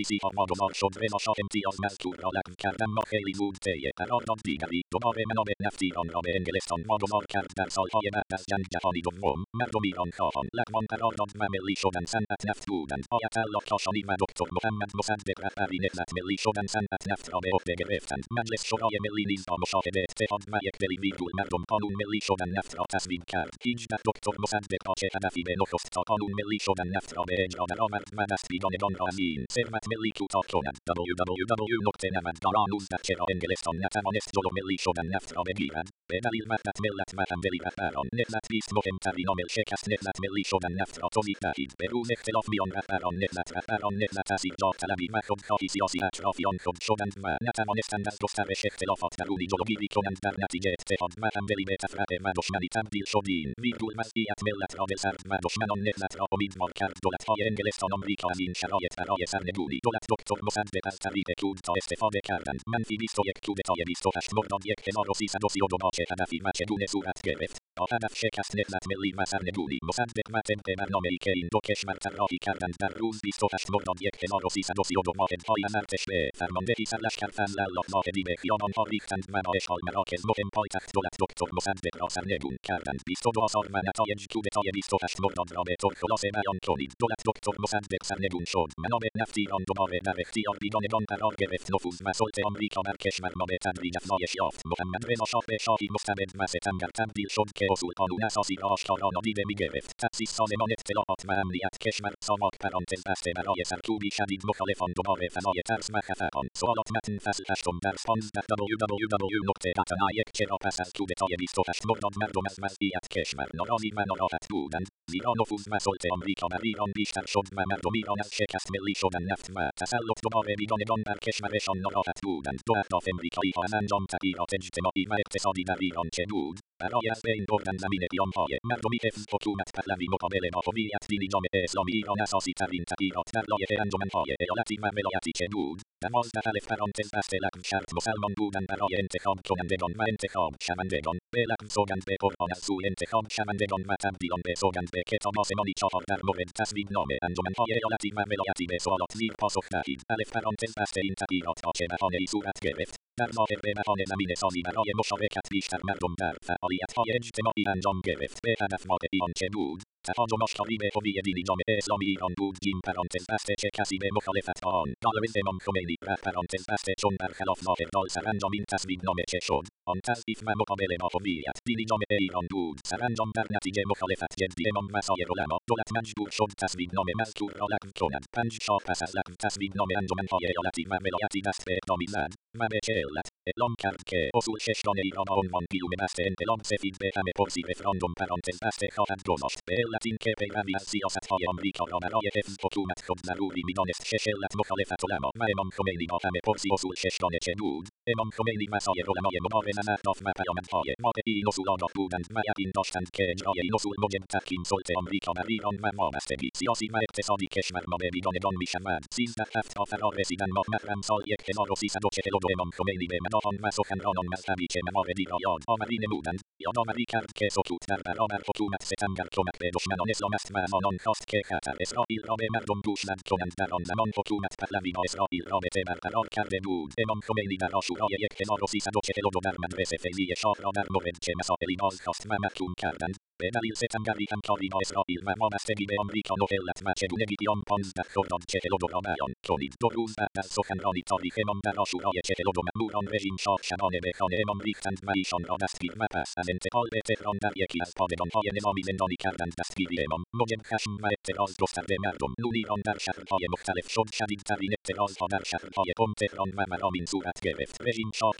انگلیسی واگذار شد رضا شاه امتیاز مذکور را لغو کرد اما خیلی زود طی قرارداد دیگری دوباره منابع نفت ایران را به انگلستان واگذار کرد در سالهای بعد از جنگ جهانی دوم مردم ایران خواهان لغوان قرارداد و ملی شدن صنعت نفت بودند آیت الله کاشانی و دکتر محمد مصدق رهبری نهضت ملی شدن صنعت نفت را به عهده گرفتند مجلس شورای ملی نیز با مشاهده اتحاد و یکدلی ویرگول مردم قانون ملی شدن نفت را تصویب کرد 18 دکتر مصدق را چه هدفی به نخست تا قانون ملی شدن نفت را به اجرا درآورد و دستگیرانگان را از این ثروت ملی کوتاه www.90 چرا انگلستان نتوانست جلو ملی شدن نفت را بگیرد به دلیل وحدت ملت و همدلی رهبران نهضت نیست مهمترین عامل شکست نهضت ملی شدن نفت را توضیح دهید به روز اختلاف میان رهبران نهضت رهبران نهضت از ایجاد طلبی و خودخواهی سیاسی اطرافیان خود شدند و نتوانستند از گسترش اختلافات درونی جلوگیری کنند در نتیجه اتحاد و همدلی به تفرقه و دشمنی تبدیل شد این ویرگول وضعیت ملت را بسرد و دشمنان نهضت را امیدوار کرد دولتهای انگلستان آمریکا از این شرایط برای سرنگونی دولت دکتر مصدق از طریق کودتا استفاده کردند منفی 21 کودتای 28 مرداد 1332 با چه هدفی و چگونه صورت گرفت تا هدف شکست نهضت ملی و سرنگونی مصدق و طبق برنامهای که این دو کشور طراحی کردند در روز 28 مرداد 1332 واحدهای از ارتش به فرماندهی سرلشکر فضل الله واحدی به خیابانها ریختند و با اشغال مراکز مهم پایتخت دولت دکتر مصدق را سرنگون کردند 22 آثار و نتایج کودتای 28 مرداد را به طور خلاصه بیان کنید دولت دکتر مصدق سرنگون شد منابع نفت ایران دوباره در اختیار بیگانگان قرار گرفت نفوذ و سلطه آمریکا بر کشور ما به تدریج افزایش یافت محمد رضا شاه به شاهی مستبد و ستمگر تبدیل شد که اصول قانون اساسی را آشکارا نادیده می‌گرفت تأسیس سازمان اطلاعات و امنیت کشور ساواک پرانتز بسته برای سرکوبی شدید مخالفان دوباره فضای ترس و خفقان سوالات متن فصل هشتم درس 15 www.یک چرا پس از کودتای 28 مرداد مردم از وضعیت کشور ناراضی و ناراحت بودند زیرا نفوذ و سلطه آمریکا بر ایران بیشتر شد و مردم ایران از شکست ملی شدن نفت و تسلط دوباره بیگانگان بر کشورشان ناراحت بودند دو اهداف امریکایی ها از انجام تغییرات اجتماعی و اقتصادی در ایران چه بود برای از بین بردن زمین قیامهای مردمی حفظ حکومت پهلوی مقابل با هویت دینی جامعه اسلامی ایران اساسی ترین تغییرات در لایحه انجمنهای ایالتی و ولایتی چه بود دوازده الف پرانتز بسته لغو شرط مسلمان بودن برای انتخاب کنندگان و انتخاب شوندگان به لغو سوگند به قرآن از سوی انتخاب شوندگان و تبدیل آن به سوگند به کتاب آسمانی چهار در مورد تصویب نامه انجمنهای ایالتی و ولایتی به سوالات زیر پاسخ دهید الف پرانتز بسته این تغییرات ها چه بهانهای صورت گرفت در ظاهر به بهانه زمین سازی برای مشارکت بیشتر مردم در فعالیتهای اجتماعی انجام گرفت به هدف واقعی آنچه بود تهاجم آشکاری به هویت دینی جامعه اسلامی ایران بود جیم پرانتز بسته چه کسی به مخالفت آن دالویز امام خمینی ره پرانتز بسته چون برخلاف ظاهر دال سرانجام این تصویب نامه چه شد آن تضعیف و مقابله با هویت دینی جامعه ایران بود سرانجام در نتیجه مخالفت جدی امام و سایر علما دولت مجبور شد تصویب نامه مذکور را لغو کند پنج شاه پس از لغو تصویب نامه انجمنهای ایالتی و ولایتی دست به اقدامی زد و به چه علت اعلام کرد که اصول ششگان ایران عنوان گیلوم بسته انقلاب سفید به همه پرسی رفراندوم پرانتز بسته خواهد گذاشت به علت اینکه پیروی از سیاستهای آمریکا را برای حفظ حکومت خود ضروری می‌دانست شش علت مخالفت علما و امام خمینی با همه پرسی اصول ششگانه چه بود امام خمینی و سایر علمای معاون از اهداف و پیامدهای واقعی این اصول آگاه بودند و یقین داشتند که اجرای این اصول موجب تحکیم سلطه آمریکا بر ایران و وابستگی سیاسی و اقتصادی کشور ما به بیگانگان می‌شود سیزده هفت فرا رسیدن ماه محرم سال 1342 امام خمینی به مداحان و سخنرانان مذهبی که مواردی را یاد آوری نمودند یادآوری کرد که سکوت در برابر حکومت ستمگر کمک به دشمنان اسلام است و از آنان خواست که خطر اسرائیل را به مردم گوشزد کنند در آن زمان حکومت پهلوی با اسرائیل رابطه برقرار کرده بود امام خمینی در آشورای 1342 در مدرسه فیضی شاه را در مورد چه مسائلی بازخواست و محکوم کردند به دلیل ستمگری همکاری با اسرائیل و وابستگی به آمریکا نو علت و چگونگی آن پانزده خرداد چهل و دو را بیان کنید دو روز بعد از سخنرانی تاریخ امام در آشورای چهل و دو مأموران رژیم شاه شبانه به خانه امام ریختند و ایشان را دستگیر و پس از انتقال به تهران در یکی از پادگانهای نظامی زندانی کردند دستگیری امام موجب خشم و اعتراض گسترده مردم نون ایران در شهرهای مختلف شد شدیدترین اعتراضها در شهرهای قم تهران و مرامین صورت گرفت رژیم شاه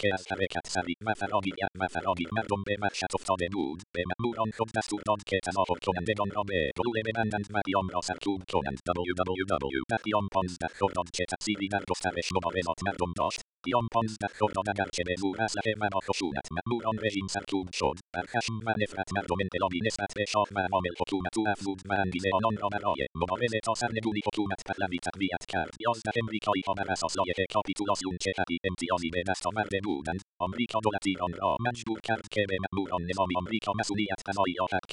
که از حرکت سریع و فراگیریت و فراگیر مردم به وحشت افتاده بود به مأموران خود دست دستور داد که تظاهر کنندگان را به رول ببندند و قیام را سرکوب کنند www در قیام 15 خرداد چه تأثیری در گسترش مبارزات مردم داشت قیام 15 خرداد اگرچه به زور اسلحه و با خشونت مأمور آن رژیم سرکوب شد بر خشم و نفرت مردم انقلابی نسبت به شاه و عوامل حکومت او افزود و انگیزه آنان را برای مبارزه تا سرنگونی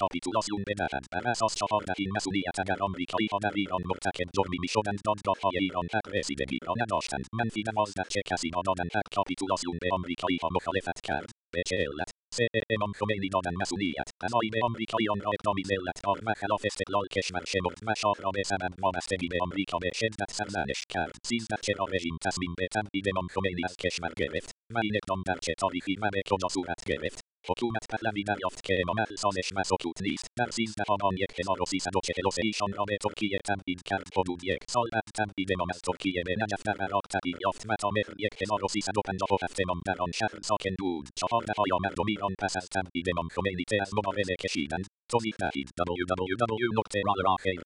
کاپیتولاسیون به بدهد بر اساس چهارده این مسئولیت اگر آمریکاییها در ایران مرتکب جرمی می‌شدند دادگاههای ایران حق رسیدگی را نداشتند منفی دوازده چه کسی با دادن حق کاپیتولاسیون به آمریکاییها مخالفت کرد به چه علت سه امام خمینی دادن مسئولیت به آمریکاییان را اقدامی ملتپار و خلاف استقلال کشور شمرد و شاه را به سبب وابستگی به آمریکا به شدت سرزنش کرد سیزده چرا رژیم تصمیم به تبعید امام خمینی از کشور گرفت و این اقدام در چه تاریخی و به کجا صورت گرفت حکومت پهلوی دریافت که امام سازش و سکوت نیست در سیزده آبان یک هزار و سیصد و چهل و سه ایشان را به ترکیه تبعید کرد حدود یک سال بعد تبعید امام از ترکیه به نجف در عراق تغییر یافت و تا مهر یک هزار و سیصد و پنجاه و هفت امام در آن شهر ساکن بود چهاردههایا مردم ایران پس از تبعید امام خمینی از مبارزه کشیدند توضیح دهید www.ralraخیر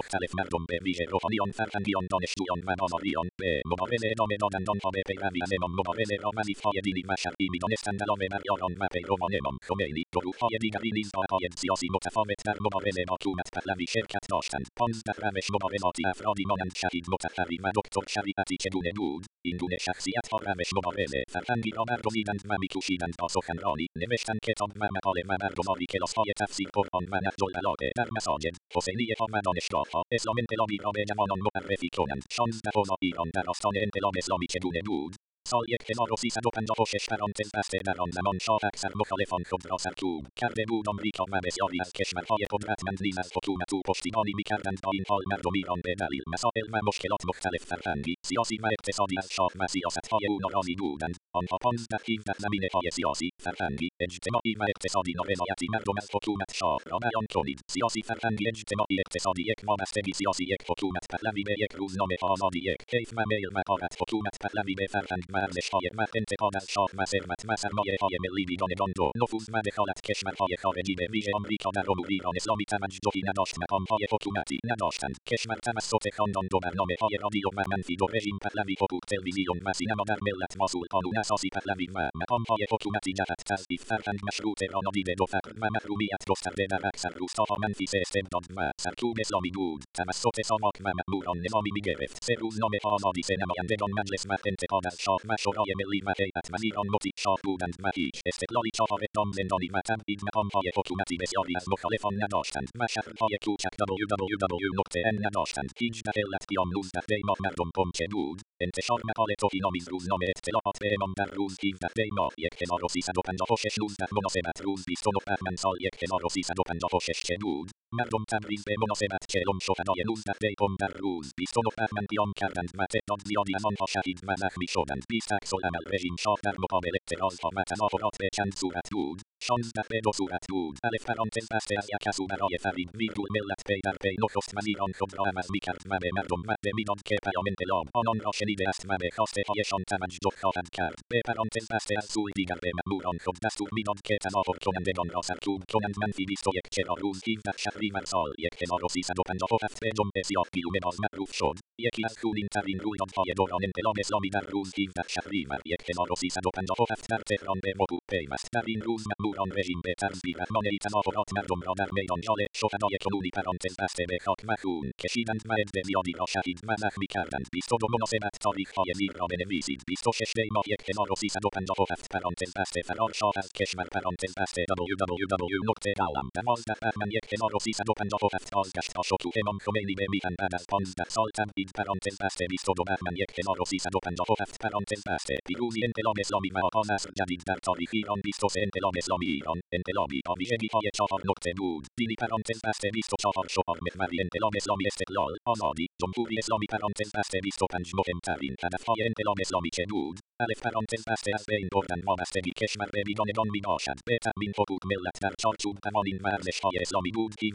مختلف مردم به ویژه روحانیان فرهنگیان دانشجویان و بازاریان به مبارزه ادامه دادند آنها به پیروی از امام مبارزه را وظیفههای دینی و شرعی می‌دانستند علاوه بر یاران و پیروان امام خمینی گروههای دیگری نیز با عقاید سیاسی متفاوت در مبارزه با حکومت پهلوی شرکت داشتند پانزده روش مبارزاتی افرادی مانند شهید مطهری و دکتر شریعتی چگونه بود این گونه شخصیتها روش مبارزه فرهنگی را برگزیدند و میکوشیدند با سخنرانی نوشتن کتاب و مقاله و برگزاری کلاسهای تفسیر قرآن و البلاغه در مساجد حسینیهها و دانشگاهها اسلام انقلابی را به جوانان معرفی کنند شانزدهم ایران در آستان انقلاب اسلامی چگونه بود سال 1356 پرانتز بسته در آن زمان شاه اکثر مخالفان خود را سرکوب کرده بود آمریکا و بسیاری از کشورهای قدرتمند نیز از حکومت او پشتیبانی می‌کردند با این حال مردم ایران به دلیل مسائل و مشکلات مختلف فرهنگی سیاسی و اقتصادی از شاه و سیاستهای او ناراضی بودند آنها پانزده در زمینه های سیاسی فرهنگی اجتماعی و اقتصادی نارضایتی مردم از حکومت شاه را بیان کنید سیاسی فرهنگی اجتماعی اقتصادی یک وابستگی سیاسی یک حکومت پهلوی به یک روزنامه آزادی یک کیف و میل و حکومت پهلوی به فرهنگ و ارزشهای و انتقاد از شاه و ثروت و سرمایههای ملی بیگانگان دو نفوذ و دخالت کشورهای خارجی به ویژه آمریکا در امور ایران اسلامی توجهی نداشت مقامهای حکومتی نداشتند کشور توسط خاندان دو برنامههای رادیو و منفی دو رژیم پهلوی حقوق تلویزیون و سینما در ملت مسئول قانون اساسی پهلوی و مقامهای حکومتی جهت تضعیف فرهنگ مشروط را نادیده دو فقر و محرومیت گسترده در اکثر روستاها منفی سه استبداد و سرکوب اسلامی بود توسط ساواک و مأموران نظامی می‌گرفت سه روزنامه آزادی سه نمایندگان مجلس و انتقاد از شاه و شورای ملی و هیئت وزیران مطیع شاه بودند و هیچ استقلالی چهار اقدام زندانی و تبعید مقامهای حکومتی بسیاری از مخالفان نداشتند و شهرهای کوچک www.n نداشتند هیجده علت قیام نوزده دی ماه مردم پمچه بود انتشار مقاله توهینآمیز روزنامه اطلاعات به امام در روز 17 دی ماه 1356 19 مناسبت روز 29 بهمن سال 1356 چه بود مردم تبریز به مناسبت شهدای 19 دی در روز 29 بهمن قیام کردند و تعداد زیادی از آنها شهید و زخمی شدند 20 عکس العمل رژیم شاه در مقابل اعتراضها و تظاهرات به چند صورت بود شانزده به دو صورت بود الف پرانتز بسته از یک سو برای فریب ویرگول ملت پی در پی نخست وزیران خود را عوض می‌کرد و به مردم وعده می‌داد که پیام انقلاب آنان را شنیده است و به خواسته هایشان توجه خواهد کرد به پرانتز بسته از سوی دیگر به مأموران خود دستور می‌داد که تظاهر کنندگان را سرکوب کنند منفی بیست و یک چرا روز 17 شهریور سال یک هزار و سیصد و پنجاه و هفت به جمعه سیاه گیلومه باز معروف شد یکی از خونین ترین رویدادهای دوران انقلاب اسلامی در روز 17 شهریور یک هزار و سیصد و پنجاه و هفت در تهران به وقوع پیوست در این روز مأموران رژیم به طرز بیرحمانهای تظاهرات مردم را در میدان جال شهدای کنونی پرانتز بسته به خاک و خون کشیدند و عده زیادی را شهید و زخمی کردند بیست و دو مناسبت تاریخهای زیر را بنویسید بیست و شش دی ماه یک هزار و سیصد و پنجاه و هفت پرانتز بسته فرار شاه از کشور پرانتز بسته www.alam دوازده بهمن یک هزار و سیصد و پنجاه و هفت بازگشت تا شکوه امام خمینی به میهن بعد از پانزده سال تبعید پرانتز بسته بیست و دو بهمن یک هزار و سیصد و پنجاه و هفت پرانتز بسته پیروزی انقلاب اسلامی و آغاز عصر جدید در تاریخ ایران بیست و سه انقلاب اسلامی ایران انقلابی با ویژگیهای چهار نقطه بود دینی پرانتز بسته بیست و چهار شعار محوری انقلاب اسلامی استقلال آزادی جمهوری اسلامی پرانتز بسته بیست و پنج مهمترین هدفهای انقلاب اسلامی چه بود الف پرانتز بسته از بین بردن وابستگی کشور به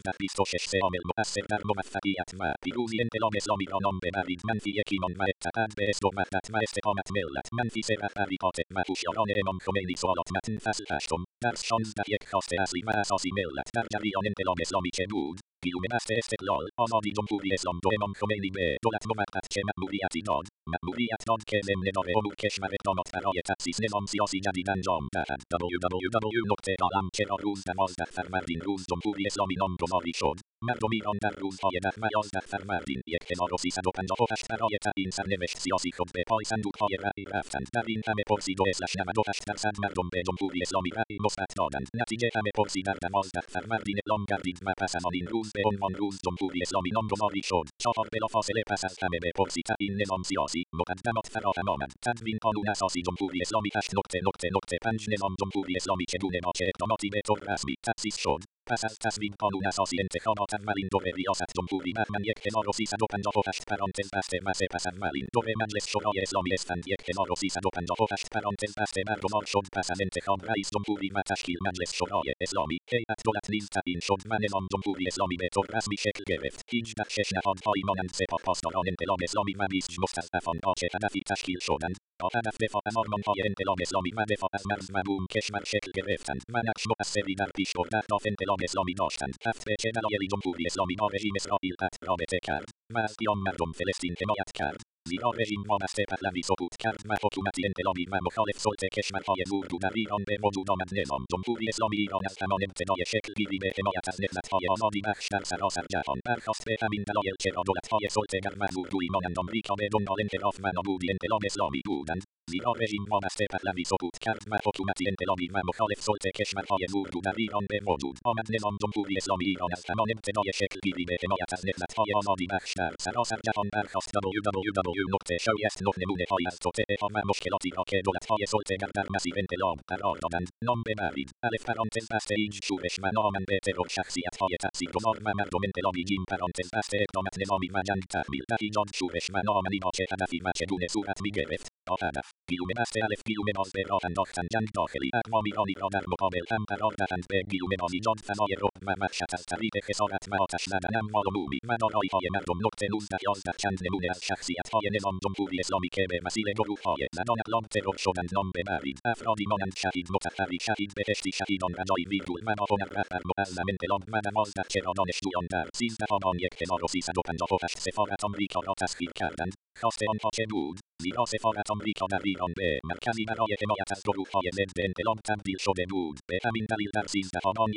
در چارچوب قوانین و ارزشهای اسلامی بود 17 26 سه عامل مؤثر در موفقیت و پیروزی انقلاب اسلامی را نام ببرید منفی یک ایمان و اعتقاد به عزت و وحدت و استقامت ملت منفی سه تحریکات و هوشیاران امام خمینی سوالات متن فصل هشتم درس 16 یک خواست اصلی و اساسی ملت در جریان انقلاب اسلامی چه بود استقلال آزادی جمهوری اسلام دو امام خمینی به دولت موقت که مأموریتی داد مأموریت داد که ضمن دار امور کشور اقدامات برای تأسیس نظام سیاسی جدید انجام دهد www.alam روز دوازده فروردین روز جمهوری اسلامی نامگذاری شد مردم ایران در روزهای ده و یازده فروردین یک هزار و سیصد و پنجاه و هشت برای تعیین سرنوشت سیاسی خود به پای صندوقهای رأی رفتند در این همه پرسید و اسلش نود و هشت درصد مردم به جمهوری اسلامی رأی مثبت دادند نتیجه همه پرسی در دوازده فروردین اعلام گردید و پس از آن این روز به عنوان روز جمهوری اسلامی نامگذاری شد چهار بلافاصله پس از همه به پرسی تعیین نظام سیاسی مقدمات فراهم آمد تدوین قانون اساسی جمهوری اسلامی هشت نقطه نقطه نقطه پنج نظام جمهوری اسلامی چگونه با چه اقداماتی به طور رسمی تأسیس شد پس از تصویب قانون اساسی انتخابات اولین دوره ریاست جمهوری بهمن 1358 پرانتز بسته و سپس اولین دوره مجلس شورای اسلامی اسفند 1358 پرانتز بسته برگزار شد پس از انتخاب رئیس جمهوری و تشکیل مجلس شورای اسلامی هیئت دولت نیز تعیین شد و نظام جمهوری اسلامی به طور رسمی شکل گرفت 18 شش نهادهایی مانند سپاه پاسداران انقلاب اسلامی و 20 مستضعفان را چه هدفی تشکیل شدند تا هدف دفاع از آرمانهای انقلاب اسلامی و دفاع از مرز و بوم کشور شکل گرفتند و نقش مؤثری در پیشبرد اهداف انقلاب اسلامی داشتند هفت به چه دلایلی جمهوری اسلامی با رژیم اسرائیل قطع رابطه کرد و از مردم فلسطین حمایت کرد زیرا رژیم وابسته پهلوی سقوط کرد و حکومتی انقلابی و مخالف سلطه کشورهای اردو در ایران به وجود آمد نظام جمهوری اسلامی ایران از همان ابتدای شکلگیری به حمایت از نهضتهای آزادی بخش در سراسر جهان برخواست به همین دلایل چرا دولتهای سلطهگر و اردویی مانند آمریکا به دنبال انحراف و نابودی انقلاب اسلامی بودند زیرا رژیم وابسته پهلوی سقوط کرد و حکومتی انقلابی و مخالف سلطه کشورهای اردو در ایران به وجود آمد نظام جمهوری اسلامی ایران از همان ابتدای شکلگیری به حمایت از نهضتهای آزادی بخش در سراسر جهان برخواست www.شایست از توطئه ها و مشکلاتی را که دولتهای سلطهگر در مسیر انقلاب قرار دادند نام ببرید الف پرانتز بسته ایج شورش و نامن به ترور شخصیتهای تاثیرگذار و مردم انقلابی جیم پرانتز بسته اقدامات نظامی و جنگ تحمیل در ایجاد شورش و نامنی با چه هدفی و چگونه صورت می‌گرفت هدف گیلومه بسته الف گیلومه باز به راه انداختن جنگ داخلی اقوام ایرانی را در مقابل هم قرار دهند به گیلومه باز ایجاد فضای رعب و وحشت از طریق خسارت و آتش زدن اموال عمومی و داراییهای مردم نقطه 19 11 چند نمونه از شخصیتهای نظام جمهوری اسلامی که به مسیر گروههای زنان اعلام ترور شدند نام ببرید افرادی مانند شهید مطهری شهید بهشتی شهیدان رجایی ویرگول و ناهنر رهبر معظم انقلاب و دوازده چرا دانشجویان در سیزده آبان 1358 سفارت آمریکا را تسخیر کردند خواست آنها چه بود زیرا سفارت آمریکا در ایران به مرکزی برای حمایت از گروههای ضد انقلاب تبدیل شده بود به همین دلیل در سیزدهمان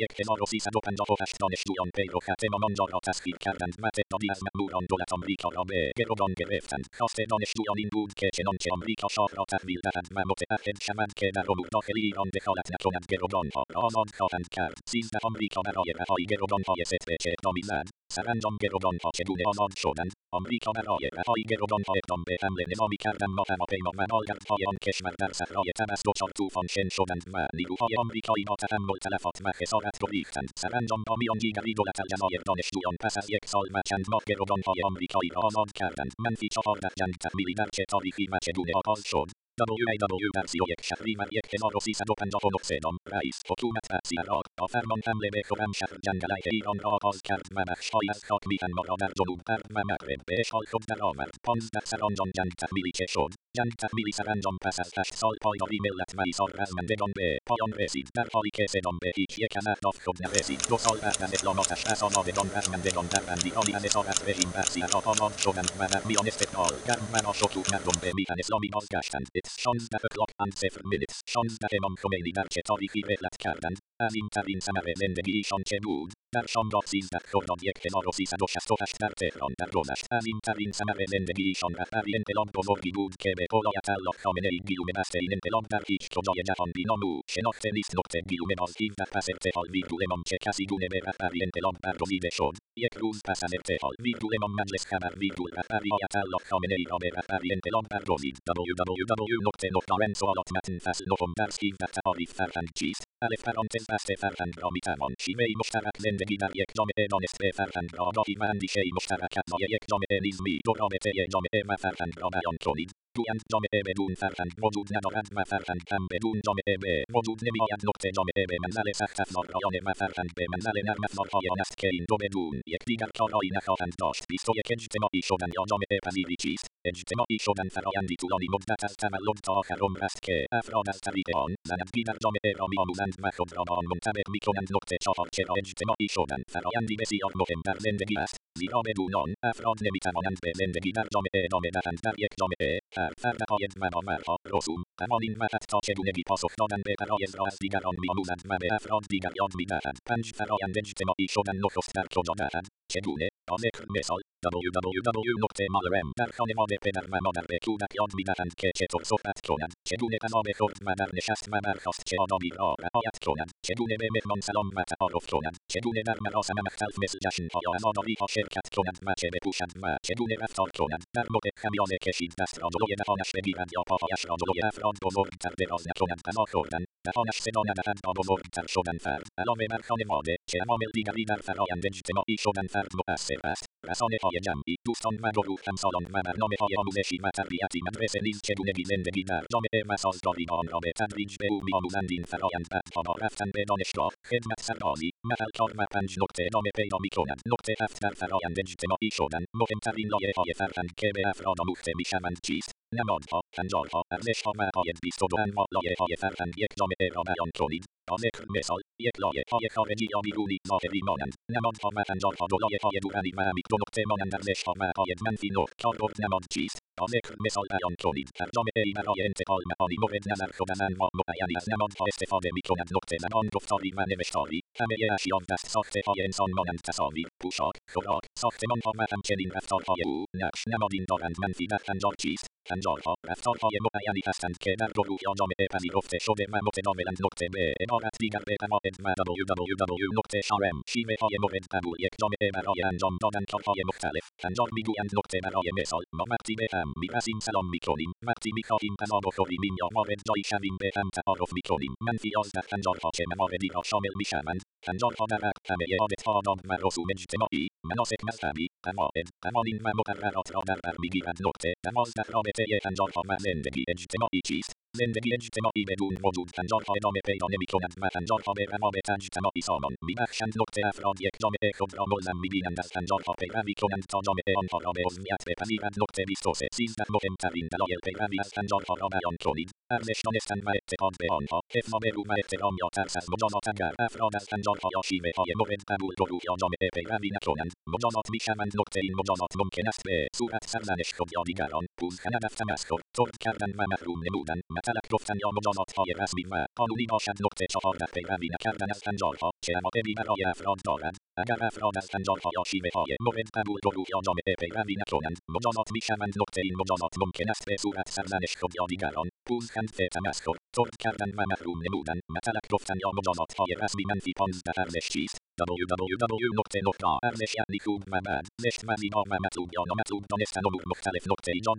هشت دانشجویان پیرو ختم آنجا را تسخیر کردند و تعدادی از مأموران دولت آمریکا را به گروگان گرفتند خواست دانشجویان این بود که چنانچه آمریکا شاه را تحویل دهد و متعهد شوند که در امور داخلی ایران دخالت نکند گروگانها را آزاد خواهند کرد سیزده آمریکا برای رهایی گروگانهای ستره چه اقدامی زد سرانجام گروگانها چگونه آزاد شدند آمریکا برای رهایی گروگانها اقدام به حمله نظامی کرد اما هواپیما و مالگردهای آن کشور در صحرای تمس دچار طوفان شن شدند و نیروهای آمریکایی با تحمل تلفات و خسارت گریختند سرانجام با میانجیگری دولت الجزایر دانشجویان پس از یک سال و چند ماه گروگانهای آمریکایی را آزاد کردند منفی چهارده جنگ تحمیلی در چه تاریخی و چگونه آغاز شد WAW در 31 شهریور 1359 نام رئیس حکومت از عراق با فرمان حمله به خرمشهر جنگ علیه ایران را آغاز کرد و بخشهایی از خاک میهن را در جنوب غرب و مغرب به اشغال خود درآورد پانزده سرانجام جنگ تحمیلی چه شد جنگ تحمیلی سرانجام پس از هشت سال پایداری ملت و ایثار رزمندگان به پایان رسید در حالی که صدام به هیچ یک از اهداف خود نرسید دو سال بعد از اعلاماتش از آزادگان رزمندگان در بندیانی از اسارت رژیم عراق آزاد شدند و در میان استقلال گرم و ناشکوه مردم به میهن اسلامی بازگشتند 16 o'clock and 7 minutes 16 امام خمینی در چه تاریخی رحلت کردند عظیمترین ثمر زندگیشان چه بود در شامگاه سیزده خرداد یک هزار و سیصد و شصت و هشت در تهران در گذشت عظیمترین ثمر زندگیشان رهبری انقلاب بزرگی بود که به قول آیتالله خامنهای گیلوم بسته این انقلاب در هیچ کجای جهان بینامو شناخته نیست نقطه گیلوم باز در پس ارتحال ویرگول امام چه کسی گونه به رهبری انقلاب برگزیده شد یک روز پس از ارتحال ویرگول امام مجلس خبر ویرگول رهبری آیتالله خامنهای را به رهبری انقلاب برگزید www نقطه نقطه سوالات متن فصل نهم درس 17 تعاریف فرهنگ چیست الف پرانتز بسته فرهنگ را می‌توان شیوه مشترک زندگی در یک جامعه دانست فرهنگ را آگاهی و اندیشه مشترک اعضای یک جامعه نیز می دو رابطه جامعه و فرهنگ را بیان کنید گویند جامعه بدون فرهنگ وجود ندارد و فرهنگ هم بدون جامعه به وجود نمیآید نقطه جامعه به منزل سخت افزار رایانه و فرهنگ به منزل نرم افزارهای آن است که این دو بدون یکدیگر کارایی نخواهند داشت بیست و یک اجتماعی شدن یا جامعه پذیری چیست اجتماعی شدن فرایندی طولانی مدت از تولد تا آخر عمر است که افراد از طریق آن زندگی در جامعه را میآموزند و خود را با آن منطبق می‌کنند نقطه چهار چرا اجتماعی شدن فرایندی بسیار مهم در زندگی است زیرا بدون آن افراد نمی‌توانند به زندگی در جامعه ادامه دهند در یک جامعه هر فرد عقاید و باورها رسوم قوانین و حتی چگونگی پاسخ دادن به فرایض را از دیگران میآموزند و به افراد دیگر یاد می‌دهند پنج فرایند اجتماعی شدن نخست در کجا دهند چگونه با ذکر مثال www.malrm در خانواده پدر و مادر به کودک یاد می‌دهند که چطور صحبت کنند چگونه غذا بخورد و در نشست و برخاست چه آدابی را رعایت کنند چگونه به مهمان سلام و تعارف کنند چگونه در مراسم مختلف مثل جشنها یا عزاداریها شرکت کنند و چه بپوشند و چگونه رفتار کنند در موقع خمیازه کشید دست را جلوی دهانش بگیرند یا پاهایش را جلوی افراد بزرگتر دراز نکنند غذا خوردن دهانش صدا ندهد تا بزرگتر شدن فرد علاوه بر خانواده چه عوامل دیگری در فرایند اجتماعی شدن فرد مؤثر است رسانه های جمعی دوستان و گروه همسالان و برنامه های آموزشی و تربیتی مدرسه نیز چگونگی زندگی در جامعه و سازگاری آن را به تدریج به او میآموزند این فرایند بعدها با رفتن به دانشگاه خدمت سربازی محل کار و پنج نقطه ادامه پیدا می‌کنند نقطه هفت در فرایند اجتماعی شدن مهمترین لایه های فرهنگ که به افراد آموخته می‌شوند چیست نمادها هنجارها ارزشها و عقاید بیست و دو انواع لایه های فرهنگ یک جامعه را بیان کنید با ذکر مثال یک لایه های خارجی یا بیرونی ظاهری مانند نمادها و هنجارها دو لایه های دورانی و عمیق دو نقطه مانند ارزشها و عقاید منفی نه کاربرد نماد چیست با مثال بیان کنید در جامعه ای برای انتقال معانی مورد نظر شدن انواع معینی از نمادها استفاده می‌کنند نقطه زبان گفتاری و نوشتاری همه اشیا دست ساخته های انسان مانند تصاویر پوشاک خوراک ساختمانها و همچنین رفتارهای او نقش نمادین دارند منفی در هنجار چیست هنجارها رفتارهای معینی هستند که در گروه یا جامعه پذیرفته شده و متداولند نقطه به عبارت دیگر به قواعد و www.shrm شیوه های مورد قبول یک جامعه برای انجام دادن کارهای مختلف هنجار می‌گویند نقطه برای مثال ما وقتی به هم می‌رسیم سلام می‌کنیم وقتی می‌خواهیم غذا بخوریم یا وارد جایی شویم به هم تعارف می‌کنیم منفی یازده هنجارها چه مواردی را شامل می‌شوند هنجارها در همه عادتها آداب و رسوم اجتماعی مناسک مذهبی قواعد قوانین و مقررات را در بر می‌گیرد نقطه دوازده رابطه هنجارها و زندگی اجتماعی چیست زندگی اجتماعی بدون وجود هنجارها ادامه پیدا نمی‌کنند و هنجارها به روابط اجتماعی سامان میبخشند نقطه افراد یک جامعه خود را ملزم می‌بینند از هنجارها پیروی کنند تا جامعه آنها را به عضویت بپذیرد نقطه بیست و سه سیزده مهمترین دلایل پیروی از هنجارها را بیان کنید ارزش دانستن و اعتقاد به آنها حفظ آبرو و احترام یا ترس از مجازات اگر افراد از هنجارها یا شیوه های مورد قبول گروه یا جامعه پیروی نکنند مجازات می‌شوند نقطه این مجازات ممکن است به صورت سرزنش خود یا دیگران پوزخند تمسخر طرد کردن و محروم نمودن مطلق گفتن یا مجازات های رسمی و قانونی باشد نقطه چهارده پیروی نکردن از هنجارها چه عواقبی برای افراد دارد اگر افراد از هنجارها یا شیوه های مورد قبول گروه یا جامعه پیروی نکنند مجازات می‌شوند نقطه این مجازات ممکن است به صورت سرزنش خود یا دیگران پوزخند تمسخر طرد کردن و محروم نمودن مطلق گفتن یا مجازات های رسمی منفی پانزده ارزش چیست www. ارزش یعنی خوب و بد زشت و زیبا و مطلوب یا نامطلوب دانستن امور مختلف نقطه ایجاد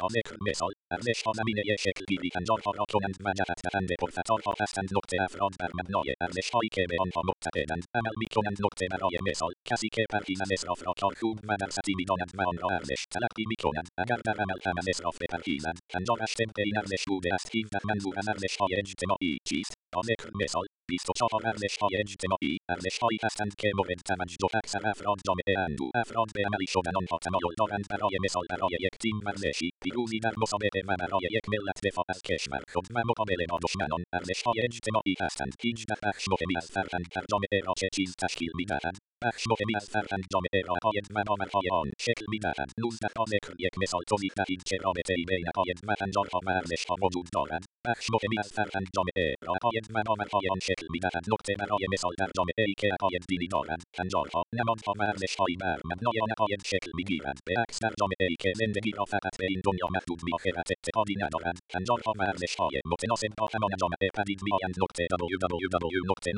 می با ذکر مثال ارزشها زمینه شکل گیری هنجارها را کنند و جهت دهنده پرفتارها هستند نقطه افراد بر مبنای ارزشهایی که به آنها معتقدند عمل می‌کنند نقطه برای مثال کسی که پرهیز از اسراف را کار خوب و در سطحی می‌داند و آن را ارزش تلقی می‌کند اگر در عمل هم از اسراف بپرهیزد هنجارش طبق این ارزش بوده است هیزده منظور از ارزشهای اجتماعی چیست با مثال بیست و چهار ارزشهای اجتماعی ارزشهایی هستند که مورد توجه اکثر افراد جامعه اند افراد به عملی شدن آنها تمایل دارند برای مثال برای یک تیم ورزشی پیروزی در مسابقه و برای یک ملت دفاع از کشور خود و مقابله با دشمنان ارزشهای اجتماعی هستند هیچده بخش مهمی از فرهنگ در جامعه را چه چیز تشکیل می‌دهد بخش مهمی از فرهنگ جامعه را عقاید و باورهای آن شکل می‌دهد نوزده با ذکر یک مثال توضیح دهید چه رابطه ای بین عقاید و هنجارها و ارزشها وجود دارد بخش مهمی از فرهنگ جامعه را عقاید و باورهای آن شکل می‌دهد نقطه برای مثال در جامعه ای که عقاید دینی دارد هنجارها نمادها و ارزشهایی بر مبنای آن عقاید شکل می‌گیرند به عکس در جامعه ای که زندگی را فقط به این دنیا محدود به آخرت اعتقادی ندارند هنجارها و ارزشهای متناسب با همان جامعه پدید میآیند نقطه www.نقطه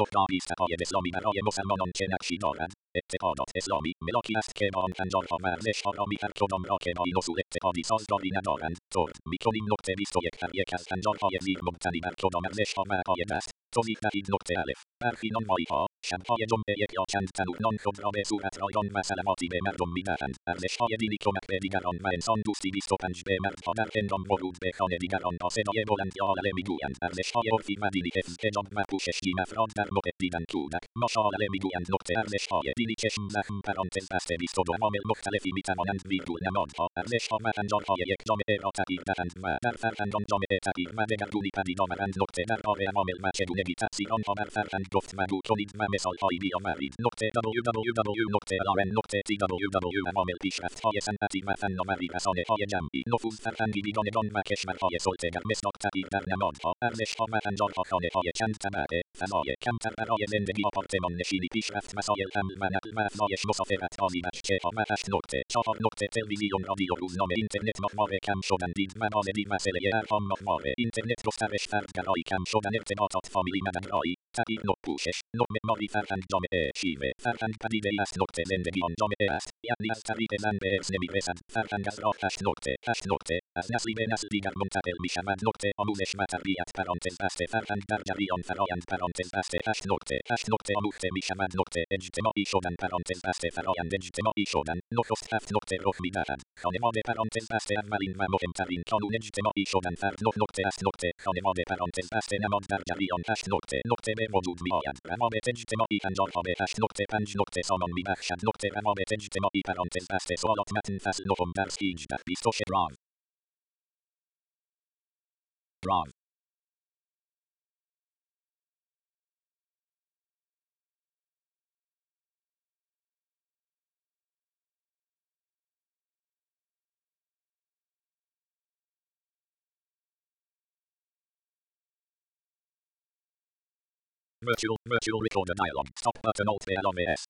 اسلامی برای مسلمانان چه نقشی دارد اعتقادات اسلامی ملاکی است که با آن هنجارها و ارزشها را هر کدام را که با این اصول اعتقادی سازگاری ندارند طرد می‌کنیم نقطه بیست و یک هر یک از هنجارهای زیر مبتنی بر کدام ارزشها و عقاید است توضیح دهید نقطه الف برخی نانواییها شبهای جمعه یک یا چند تنور نان خود را به صورت رایگان و سلواتی به مردم می‌دهند ارزشهای دینی کمک به دیگران و انسان دوستی 25 به مردها در هنگام ورود به خانه دیگران با صدای بلند یا علله می‌گویند ارزشهای عرفی و دینی حفظ حجاب و پوشش گیم افراد در موقع دیدن کودک مشاعله می‌گویند نقطه ارزشهای دینی چشم زخم پرانتز بسته 22 عوامل مختلفی می‌توانند ویرگول نمادها ارزشها و انجامهای یک جامعه را تغییر دهند و در فرهنگان جامعه تغییر و دگرگونی پدید آورند نقطه در راه عوامل و چگونگی تاثیر آنها بر فرهنگ کنید و مثالهایی بیاورید نقطه www.tw عوامل پیشرفتهای صنعتی و فناوری رسانههای جمعی نفوذ فرهنگی بیگانگان و کشورهای سلطهگر مصداق تغییر در نمادها ارزشها و انجامها خانههای چند طبقه فضای کمتر برای زندگی آپارتمان نشینی پیشرفت مسایل حمل و نقل و افزایش مسافرت آزیدش چه و هشت نقطه چهار نقطه تلویزیون رادیو روزنامه اینترنت ماهواره کم شدن دید و بازدید مسئله ارقام ماهواره اینترنت گسترش فردگرایی کم شدن ارتباطات فامیلی مددرایی تغییر نوع پوشش معماری فرهنگ جامعه شیوه فرهنگ پدیده است نقطه زندگی آن جامعه است یعنی از طریق زن به ارث نمی‌رسد فرهنگ از راه هشت نقطه هشت نقطه از نسلی به نسل دیگر منتقل می شود نقطه آموزش و تربیت پرانتز بسته فرهنگ در جریان فرایند پرانتز بسته هشت نقطه هشت نقطه آموخته می شود نقطه اجتماعی شدن پرانتز بسته فرایند اجتماعی شدن نخست هفت نقطه رخ می دهد خانواده پرانتز بسته اولین و مهمترین قانون اجتماعی شدن فرد نه نقطه است نقطه خانواده پرانتز بسته نماد در جریان هشت نقطه نقطه به وجود می آید روابط اجتماعی انجام به هشت نقطه پنج نقطه سامان می بخشد نقطه روابط اجتماعی پرانتز بسته سوالات متن فصل نهم درس 18 26 راو راو Virtual, virtual recorder dialog. Stop button Alt on S.